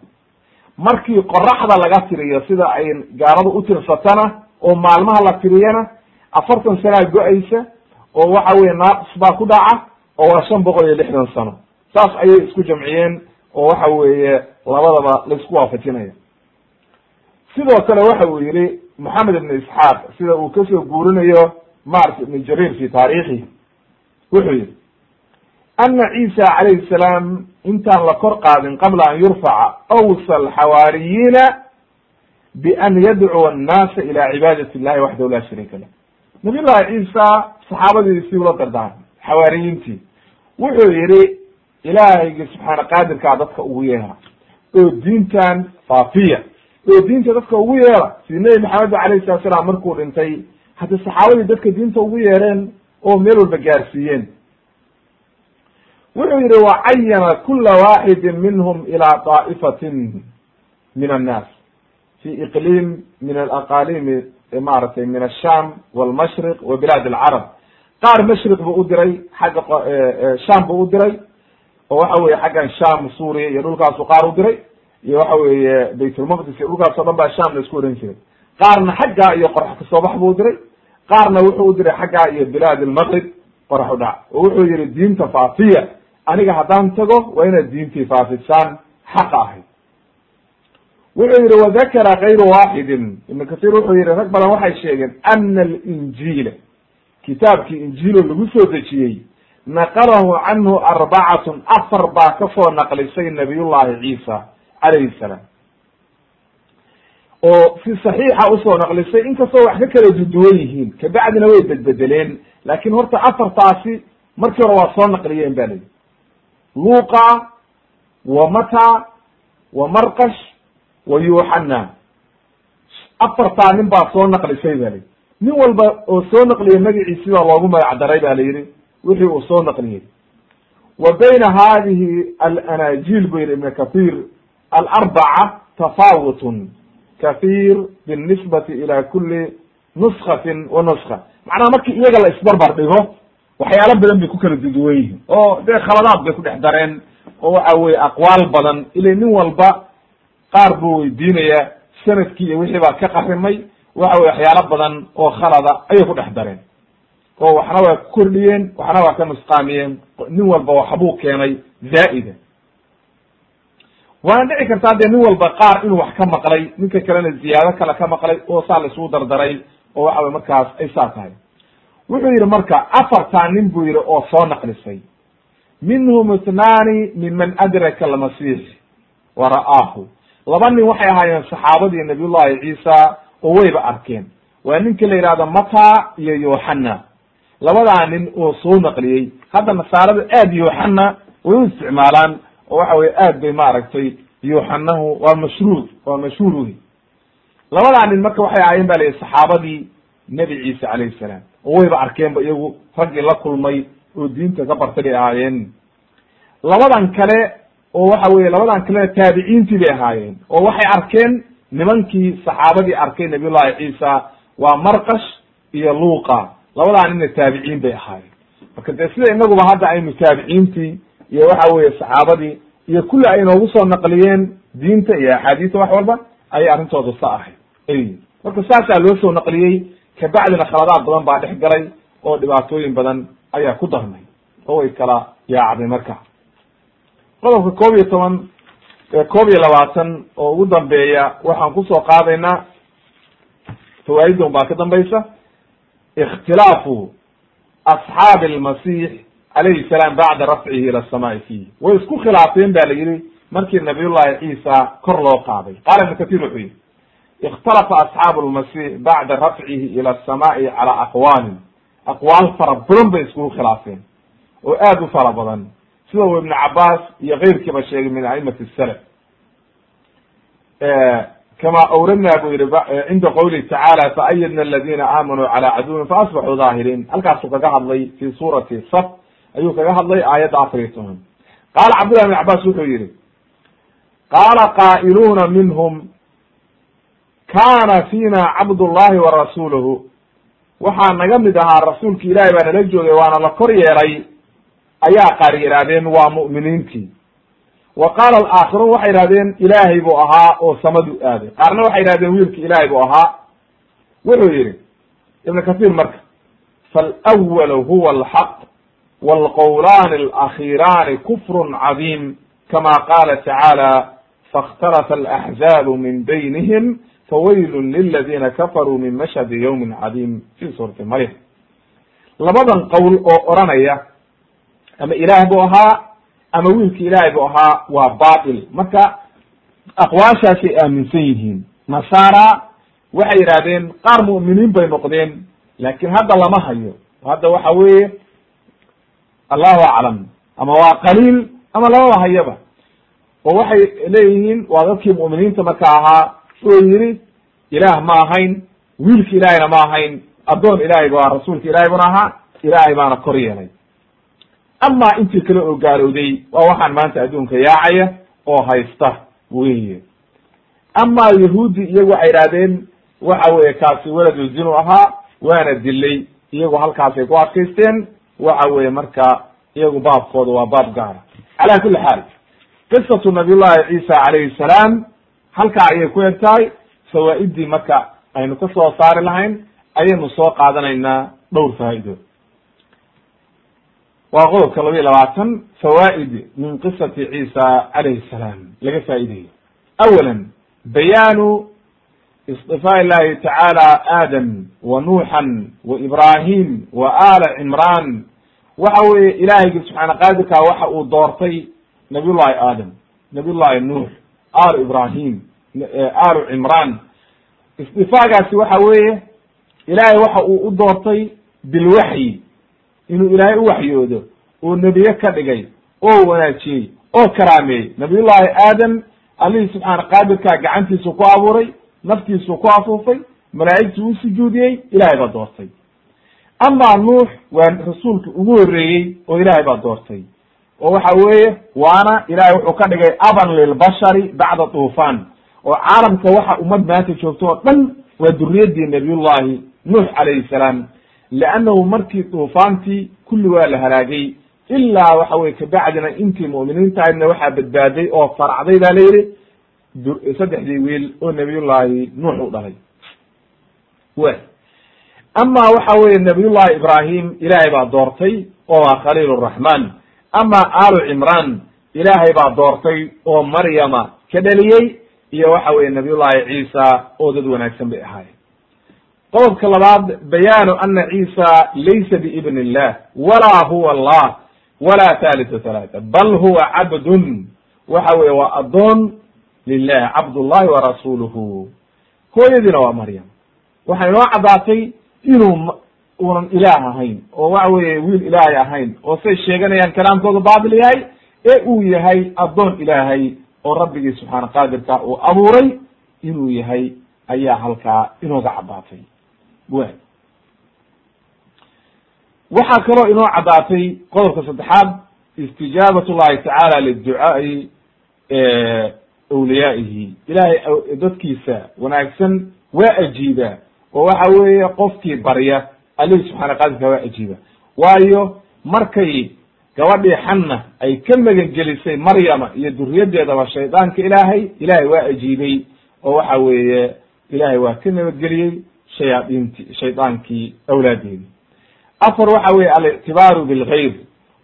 Markii qoraxda laga tiriyo sida ay gaaladu u tirsatana oo maalmaha la tiriyana afartan sanaa go'aysa oo waxa weye naaqis baa ku dhaca oo waa shan boqol iyo lixdan sano. Saas ayay isku jamciyeen oo waxa weeye labadaba la isku waafajinaya. Sidoo kale waxa uu yihi moxamed ibn isxaaq sida uu ka soo guurinayo mart ibn jarir fi taariikhi wuxuu yihi ana ciisa calayhi salaam intaan la kor qaadin qabla an yurfaca awsa alxawaariyiina bian yadcuwa annaasa ila cibaadati illahi waxdahu la shariika lah. Nabiy llahi ciisa saxaabadiisii ula dardaarmay xawaariyiintii. Wuxuu yihi ilaahaygi subxaana qaadirkaa dadka ugu yeera oo diintan faafiya oo diinta dadka ugu yeera sidi nebi maxamed alayhi salatu salaam markuu dhintay hadda saxaabadii dadka diinta ugu yeereen oo meel walba gaarsiiyeen. Wuxuu yihi wacayana kula waxidi minhum ilaa daa'ifatin min annaas fi iqliim min alaqalimi maaragtay min asham walmashriq wa bilaad alcarab qaar mashriq buu u diray xagga sham buu u diray oo waxa weye xaggan sham suuriya iyo dhulkaasu qaar u diray iyo waxa weeye baytulmaqdis iyo dhulkaas o dhan baa sham la isku ohan jiray. Qaarna xaggaa iyo qorax ka soo bax buu diray qaarna wuxuu u diray xaggaa iyo bilaad almaqrib qorax u oo wuxuu yihi diinta faafiya aniga haddaan tago waa inaad diintii faafisaan xaqa ahayd. Wuxuu yihi wadakara kayru waxidin ibn kathir wuxuu yihi rag badan waxay sheegeen ana alinjiila kitaabkii injiilo lagu soo dejiyey naqalahu canhu arbacatun afar baa ka soo naqlisay nabiyullahi ciisa calayhi salaam. Oo si saxiixa u soo naqlisay inkastoo wax ka kala duduwan yihiin kabacdina way bedbedeleen laakin horta afartaasi markii hore waa soo naqliyeen ba layihi luqa wa mata wa markash wa yuxana afartaa nin baa soo naqlisay ba layihi nin walba oo soo naqliyay magaciisi baa loogu magac daray ba la yihi wixii uu soo naqliyey. Wa bayna hadihi alanajil bu yihi ibn kathir alarbaca tafawutun kathir binisbati ila kuli nuskatin wa nuska macnaha markii iyaga la isbarbar dhigo waxyaalo badan bay ku kala duduwan yihiin. Oo dee khaladaad bay ku dhex dareen oo waxa weye aqwaal badan. Ila nin walba qaar buu weydiinaya sannadkii iyo wixii baa ka qarimay waxa weye waxyaalo badan oo khalada ayay ku dhex dareen. Oo waxna waa ku kordhiyeen waxna waa ka nusqaamiyeen nin walba waxbuu keenay zaa'ida. Waana dhici kartaa dee nin walba qaar inuu wax ka maqlay ninka kalena ziyaado kale ka maqlay oo saa la isugu dardaray oo waxa wey markaas ay saa tahay. Wuxuu yihi marka afartaa nin buu yihi oo soo naqlisay. Minhum itnaani miman adraka almasiix wa ra'aahu. Laba nin waxay ahaayeen saxaabadii nabiyullahi ciisa oo wayba arkeen. Waa ninka la yidhahdo mata iyo yohana labadaa nin oo soo naqliyey hadda nasaarada aad yohana way u isticmaalaan oo waxa weye aad bay maaragtay yohanahu waa mashruur waa mashhuur wey labadaa nin marka waxay ahaayeen ba la yihi saxaabadii nebi ciise calayhi salaam oo wayba arkeenba iyagu raggii la kulmay oo diinta ka bartay bay ahaayeen. Labadan kale oo waxa weye labadan kalena taabiciintii bay ahaayeen oo waxay arkeen nimankii saxaabadii arkay nabiyullahi ciisa waa markash iyo luuqa. Labadaa nina taabiciin bay ahaayeen. Marka dee sida inaguba hadda aynu taabiciintii iyo waxa weye saxaabadii iyo kulli ay noogu soo naqliyeen diinta iyo axaadiista wax walba ayay arrintooda sa ahayd. Ay. Marka saasaa loo soo naqliyey kabacdina khaladaad badan baa dhex galay oo dhibaatooyin badan ayaa ku darmay oo way kala yaacday marka. Qodobka koob iyo toban koob iyo labaatan oo ugu dambeeya waxaan ku soo qaadaynaa fawaaidon baa ka dambaysa. Ikhtilaafu asxaabi almasix calayhi salaam bacda rafcihi ila asamaai fiih way isku khilaafeen ba la yihi markii nabiyullahi ciisa kor loo qaaday. Qaala ibnu katir wuxuu yihi ikhtalafa asxaabu lmasix bacda rafcihi ila asamaai cala aqwaalin aqwaal fara badan bay iskugu khilaafeen oo aad u fara badan sida uu ibnu cabaas iyo keyrkiiba sheegay min aimati salaf. Kama awradna bu yihi cinda qawlihi tacaala faayadna aladina aamanuu cala caduwin faasbaxuu daahiriin halkaasuu kaga hadlay fi suurati saf ayuu kaga hadlay aayadda afar iyo toban qaala cabdullah ibn cabas wuxuu yihi qaala qaa'iluuna minhum kana fina cabdullahi wa rasuluhu waxaa naga mid ahaa rasuulki ilahi baa nala joogay waana la kor yeelay ayaa qaar yidhaahdeen waa mu'miniintii. Wa qaala alaakhiruun waxay yidhahdeen ilaahay buu ahaa oo samadu aaday. Qaarna waxay yidhahdeen wiilki ilaahay buu ahaa. Wuxuu yihi ibn kathir marka falwalu huwa alxaq waalqowlaani alakhiraani kufrun cadiim kama qaala tacaala faاkhtalafa alaxzaabu min baynihim fawaylun liladina kafaruu min mashhadi ywmin cadiim. Fi suurati maryam. Labadan qowl oo oranaya ama ilaah buu ahaa ama wiilki ilaahay buu ahaa waa batil marka aqwaashaasay aaminsan yihiin. Nasaara waxay yidhahdeen qaar mu'miniin bay noqdeen laakin hadda lama hayo. Hadda waxa weeye allahu aclam ama waa qaliil ama lamaba hayaba. Oo waxay leeyihiin waa dadkii mu'miniinta marka ahaa oo yiri ilaah ma ahayn wiilki ilaahayna ma ahayn addoon ilaahay ba rasuulka ilahay buna ahaa ilaahay baana kor yeelay ama intii kale oo gaalowday waa waxaan maanta adduunka yaacaya oo haysta weye ama yahuudi iyagu waxay idhahdeen waxa weye kaasi weladu zinu ahaa waana dilay iyagu halkaasay ku adkaysteen waxa weye marka iyagu baabkooda waa baab gaara. Cala kuli xaal qisatu nabiyullahi ciisa calayhi salaam halkaa ayay ku eg tahay fawaa-iddii marka aynu ka soo saari lahayn ayaynu soo qaadanaynaa dhowr faa'ido waa qodobka laba iyo labaatan fawaa'id min qisati ciisa calayhi salaam laga faa'ideeyo awala bayaanu isطifaa illahi tacaala aadam wa nuuxan wa ibrahim wa ala cimran waxa weeye ilaahaygi subxaana qaadirka waxa uu doortay nabiy aadam nabiy nuux alu ibrahim alu cimran istifaagaasi waxa weeye ilaahay waxa uu u doortay bilwaxyi inuu ilaahay u waxyoodo oo nebiye ka dhigay oo wanaajiyey oo karaameeyey. Nabiyullahi aadam allihii subxaana qaadirkaa gacantiisu ku abuuray naftiisu ku afuufay malaa'igtu u sujuudiyey ilahay baa doortay. Amaa nuux waa rasuulka ugu horreeyey oo ilaahay baa doortay. Oo waxa weeye waana ilahay wuxuu ka dhigay aban lilbashari bacda tuufaan. Oo caalamka waxa ummad maanta joogto oo dhan waa duriyadii nabiyullahi nuux calayhi salaam leannahu markii duufaantii kulli waa la halaagay ilaa waxa weye kabacdina intii mu'miniinta ahaydna waxaa badbaaday oo faracday ba la yihi saddexdii wiil oo nabiyullahi nuux u dhalay w ama waxa weye nabiyullahi ibrahim ilaahay baa doortay oo waa khaliil raxman ama alu cimran ilaahay baa doortay oo maryama ka dhaliyey iyo waxa weye nabiyullahi ciisa oo dad wanaagsan bay ahaayeen qodobka labaad bayaanu ana ciisa laysa biibn illah walaa huwa allah walaa thalitha thalaatha bal huwa cabdun. Waxa weye waa addoon lilahi cabdullahi wa rasuuluhu. Hooyadiina waa maryam. Waxay noo caddaatay inuu unan ilaah ahayn oo waxa weeye wiil ilaahay ahayn oo say sheeganayaan kalaamkooda baatil yahay ee uu yahay addoon ilaahay oo rabbigii subxaana qaadirka uu abuuray inuu yahay ayaa halkaa inooga caddaatay wa waxaa kaloo inoo caddaatay qodobka saddexaad istijaabat llahi tacaala liducaai awliyaa'ihi. Ilaahay dadkiisa wanaagsan waa ajiiba oo waxa weeye qofkii barya alihi subxana qadirka waa ajiiba. Waayo markay gabadhii xanna ay ka magangelisay maryama iyo duriyaddeedaba shaydaanka ilaahay ilaahay waa ajiibay oo waxa weeye ilaahay waa ka nabadgeliyey shayaadiinti shaydaankii awlaadeedii afar waxa weye alictibaaru bilgayr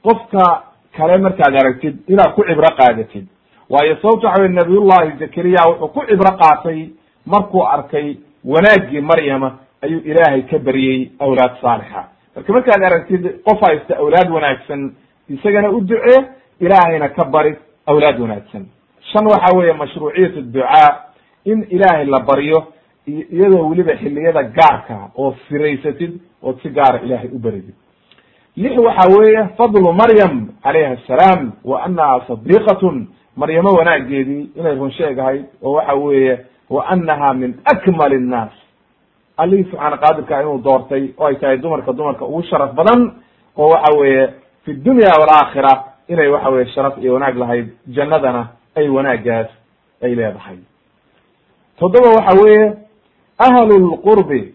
qofka kale markaad aragtid inaad ku cibro qaadatid. Waayo sababto waxa weye nabiyullahi zakariya wuxuu ku cibro qaatay markuu arkay wanaaggii maryama ayuu ilaahay ka baryey awlaad saalixa. Marka markaad aragtid qof haysta awlaad wanaagsan isagana u ducee ilaahayna ka bari awlaad wanaagsan. Shan waxa weeye mashruuciyat ducaa. In ilaahay la baryo iyadoo weliba xiliyada gaarka oo siraysatid ood si gaara ilaahay u baridid. Lix waxa weeye fadlu maryam calayha assalaam wa annaha sadiqatun. Maryamo wanaageedii inay run sheegahayd oo waxa weeye wa annaha min akmal nnaas. Allihii subxaana qaadirka inuu doortay oo ay tahay dumarka dumarka ugu sharaf badan oo waxa weeye fi dunya walaakhira inay waxa weye sharaf iyo wanaag lahayd jannadana ay wanaaggaas ay leedahay. Toddoba waxa weeye ahlu lqurbi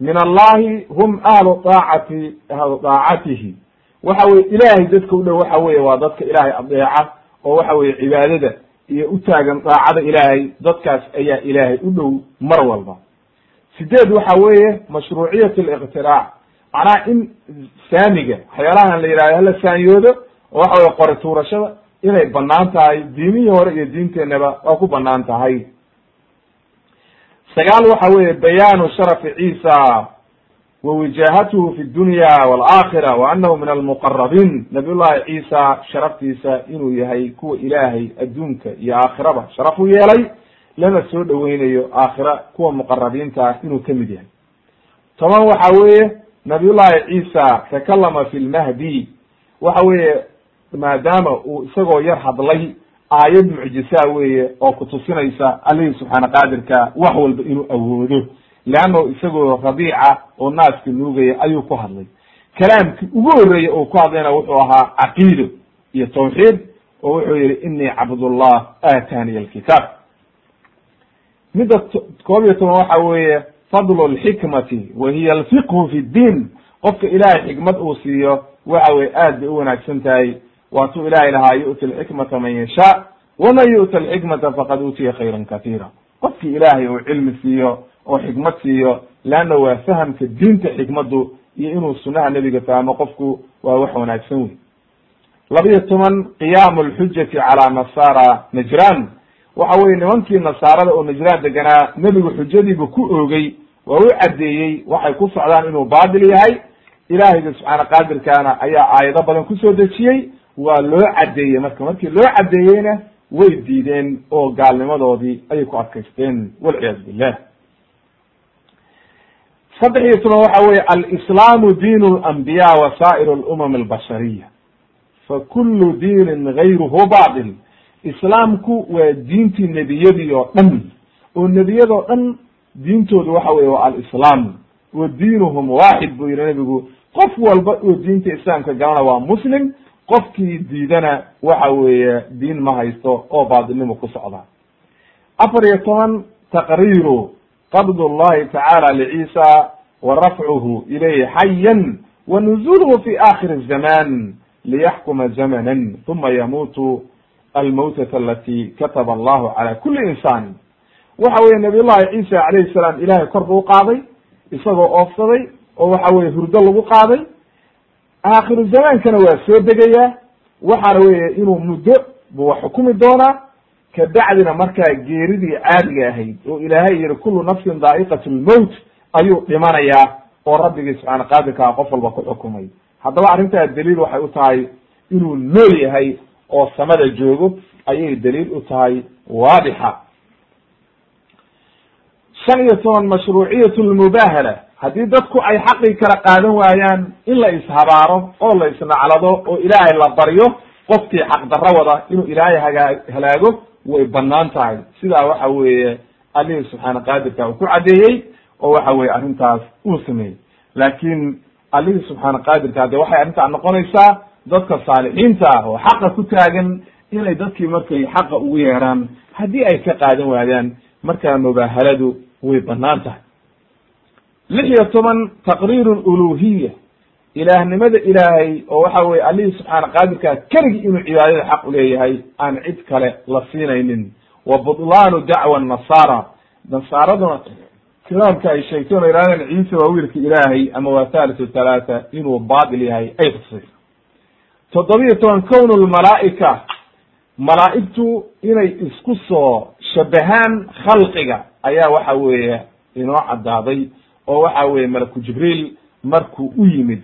min allahi hum ahlu daacati ahlu daacatihi waxa weye ilaahay dadka u dhow waxa weye waa dadka ilaahay adeeca oo waxa weye cibaadada iyo u taagan daacada ilaahay dadkaas ayaa ilaahay u dhow mar walba sideed waxa weeye mashruuciyat liqtiraac macnaha in saamiga waxyaalahan la yidhahdo hala saanyoodo oo waxa weye qori tuurashada inay bannaan tahay diimihii hore iyo diinteenaba waa ku bannaan tahay sagaal waxa weeye bayaanu sharafi ciisa wa wijaahatuhu fi dunya walakhira wa anahu min almuqarabiin nabiy llahi ciisa sharaftiisa inuu yahay kuwa ilaahay adduunka iyo aakhiraba. Sharaf u yeelay lana soo dhoweynayo aakhira kuwa muqarabiinta ah inuu ka mid yahay. Toban waxa weeye nabiy llahi ciisa takalama fi lmahdi waxa weeye maadaama uu isagoo yar hadlay aayad mucjisaa weeye oo kutusinaysa allihii subxaana qaadirka wax walba inuu awoodo. Leanno isagoo radiica oo naaska nuugaya ayuu ku hadlay. Kalaamkii ugu horreeyey oo ku hadlayna wuxuu ahaa caqiido iyo tawxiid oo wuxuu yihi inii cabdullah aataniya alkitaab. Midda koob iyo toban waxa weeye fadlu lxikmati wa hiya alfiqhu fi ddiin qofka ilaahay xikmad uu siiyo waxa weye aad bay u wanaagsan tahay waatuu ilahay lahaa yu'ti alxikmata man yashaa waman yu'ta alxikmata faqad uutiya khayran katiira qofkii ilaahay uu cilmi siiyo oo xikmad siiyo leanna waa fahamka diinta xikmaddu iyo inuu sunaha nebiga fahmo qofku waa wax wanaagsan wey labiyo toban qiyaamu lxujati calaa nasara najran waxa weye nimankii nasaarada oo najraan deganaa nebigu xujadiiba ku oogay waa u caddeeyey waxay ku socdaan inuu baatil yahay. Ilaahayga subxaana qaadirkaana ayaa aayado badan ku soo dejiyey waa loo caddeeyey marka. Markii loo caddeeyeyna way diideen oo gaalnimadoodii ayay ku adkaysteen walciyaadu billah saddex iyo toban waxa weye alislaamu diin alambiya wa saa'ir albashariya fa kullu diinin gayruhu batil islaamku waa diintii nebiyadii oo dhan. Oo nebiyadoo dhan diintoodu waxa weye waa alislaam. Wa diinuhum waaxid buu yihi nebigu qof walba oo diinta islaamka galana waa muslim qofkii diidana waxa weeye diin ma haysto oo baatilnimo ku socda. Afar iyo toban taqriiru qabd llahi tacaala lciisa wa rafcuhu ilayhi xayan wa nuzuluhu fi akhir الzaman liyaxkuma zamanan uma yamuutu almawtata alati kataba allahu cala kuli insani waxa weye nabiy llahi ciisa alayhi salaam ilahay kor buu qaaday isagoo oofsaday oo waxa weye hurdo lagu qaaday aakhiru zamaankana waa soo degayaa. Waxaana weye inuu muddo buu wax xukumi doonaa. Kabacdina markaa geeridii caadiga ahayd oo ilaahay yihi kulu nafsin daa'iqat lmowt ayuu dhimanayaa oo rabbigii subxaana qaadirkaa qof walba ku xukumay. Haddaba arrintaa daliil waxay u tahay inuu nool yahay oo samada joogo ayay daliil u tahay waadixa. Shan iyo toban mashruuciyat lmubahala haddii dadku ay xaqii kala qaadan waayaan in la ishabaaro oo la isnaclado oo ilaahay la baryo qofkii xaqdarro wada inuu ilaahay hagaa halaago way bannaan tahay. Sidaa waxa weeye allihii subxaana qaadirka uu ku caddeeyey oo waxa weye arrintaas uu sameeyey. Laakiin allihii subxaana qaadirka de waxay arrintaa noqonaysaa dadka saalixiinta ah oo xaqa ku taagan inay dadkii markay xaqa ugu yeeraan haddii ay ka qaadan waayaan markaa mubaahaladu way bannaan tahay lix iyo toban taqriiru luluhiya ilaahnimada ilaahay oo waxa weye allihii subxaana qaadirkaa keligii inuu cibaadada xaq uleeyahay aan cid kale la siinaynin. Wa budlaanu dacwa nasaara. Nasaaraduna kitaabka ay sheegteen oo ihahdeen ciise waa wiilka ilaahay ama waa thalithu thalaatha inuu baatil yahay ay tusayso toddobiyo toban kown lmalaa'ika malaa'igtu inay isku soo shabahaan khalqiga ayaa waxa weeye inoo caddaaday oo waxa weeye malaku jibriil markuu u yimid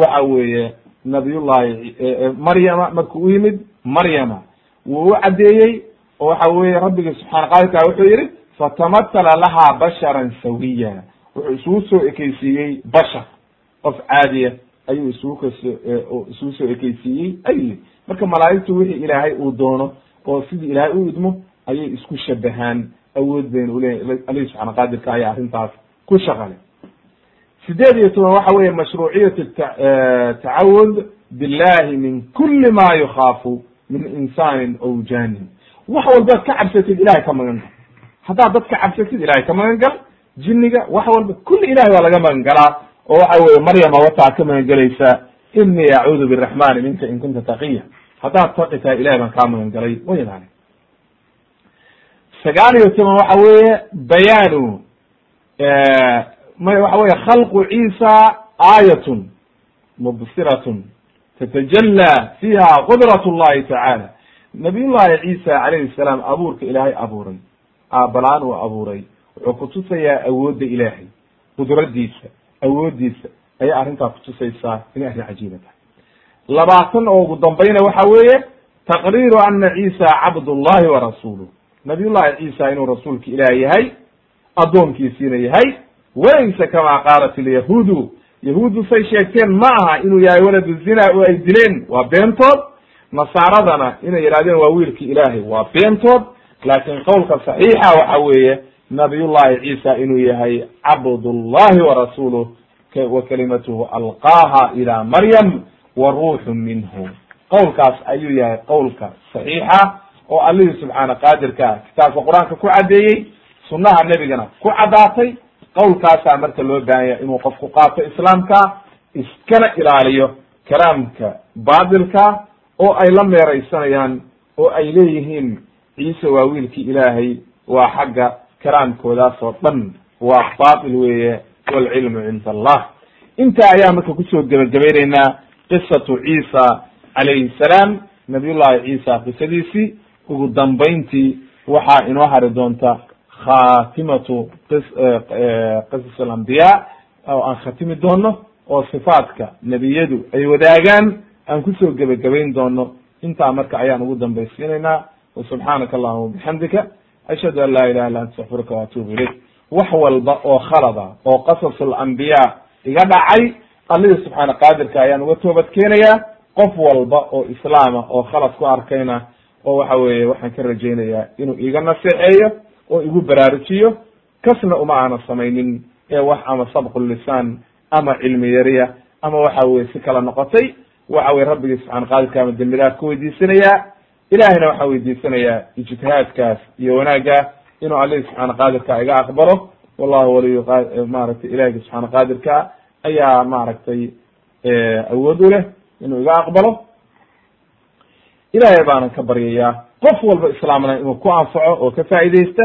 waxa weeye nabiyullahi maryama markuu u yimid maryama wuu u caddeeyey oo waxa weeye rabbigi subxaana qadirka wuxuu yihi fatamatala lahaa basharan sawiya. Wuxuu isugu soo ekeysiiyey bashar. Qof caadiya ayuu isugu kas isugu soo ekeysiiyey ayuu marka malaa'igtu wixii ilaahay uu doono oo sidii ilaahay u idmo ayay isku shabahaan. Awood bayna uleeyahy alihi subxaana qaadirka ayaa arrintaas ku shaqale sideed iyo toban waxa weeye mashruuciyat tacawud billahi min kuli ma yukhaafu min insaanin aw janin wax walbaad ka cabsatid ilahay ka magan gal. Haddaad dad ka cabsatid ilahay ka magan gal jinniga wax walba kulli ilahay waa laga magan galaa oo waxa weye maryama wataa ka magan inii acuudu biraxmani minka in kunta taqiya. Haddaad taqi tahay ilahay baan kaa magan galay sagaal iyo toban waxa weeye bayaanu waxa weye khalqu ciisa aayatun mubsiratun tatajallaa fiha qudrat llahi tacaala nabiy llahi ciisa calayhi salaam abuurka ilaahay abuuray aabalaan uu abuuray wuxuu kutusayaa awoodda ilaahay qudradiisa awooddiisa ayay arrintaa kutusaysaa inay arrin cajiiba tahay labaatan oo ugu dambayna waxa weeye taqriiru ana ciisa cabdullahi wa rasuuluh nabiy llahi ciisa inuu rasuulka ilaah yahay addoonkiisiina yahay walaysa kama qaalat ilyahuudu yahuuddu say sheegteen ma aha inuu yahay waladu zina oo ay dileen waa beentood. Nasaaradana inay yidhahdeen waa wiilki ilaahay waa beentood. Laakiin qowlka saxiixa waxa weeye nabiyullahi ciisa inuu yahay cabdullahi wa rasuuluh wa kalimatuhu alqaaha ila maryam wa ruuxu minhu. Qowlkaas ayuu yahay qowlka saxiixa oo allihii subxaana qaadirka kitaabka qur'aanka ku caddeeyey sunnaha nebigana ku caddaatay qowlkaasaa marka loo baahanya inuu qofku qaato islaamka iskana ilaaliyo kalaamka baatilka oo ay la meeraysanayaan oo ay leeyihiin ciise waa wiilkii ilaahay waa xagga kalaamkoodaas oo dhan waa baatil weeye walcilmu cinda allah intaa ayaa marka ku soo gebagabaynaynaa qisatu ciisa calayhi salaam nabiyullahi ciisa qisadiisii. Ugu dambayntii waxaa inoo hari doonta khatimatu qisas alambiya oo aan khatimi doono oo sifaatka nebiyadu ay wadaagaan aan ku soo gebagabayn doono. Intaa marka ayaan ugu dambaysiinaynaa wasubxaanaka allahuma bixamdika ashhadu an laa ilaha illa anta astaqfiruka waatubu ilayk. Wax walba oo khalada oo qasas alambiya iga dhacay allihii subxaana qaadirka ayaan uga toobad keenayaa qof walba oo islaama oo khalad ku arkayna oo waxa weeye waxaan ka rajaynayaa inuu iga naseexeeyo oo igu baraarujiyo kasna uma aana samaynin ee wax ama sabqu lisaan ama cilmi yariya ama waxa weye si kala noqotay waxa weye rabbigii subxana qaadirka ama dembi dhaaf ka weydiisanayaa ilahayna waxaan weydiisanayaa ijtihaadkaas iyo wanaagga inuu alihi subxaana qaadirka iga aqbalo. Wallahu waliyu maaragtay ilahiyga subxaana qaadirka ayaa maaragtay awood u leh inuu iga aqbalo. Ilahay baanan ka baryayaa qof walba islaamna inuu ku anfaco oo ka faa'iidaysta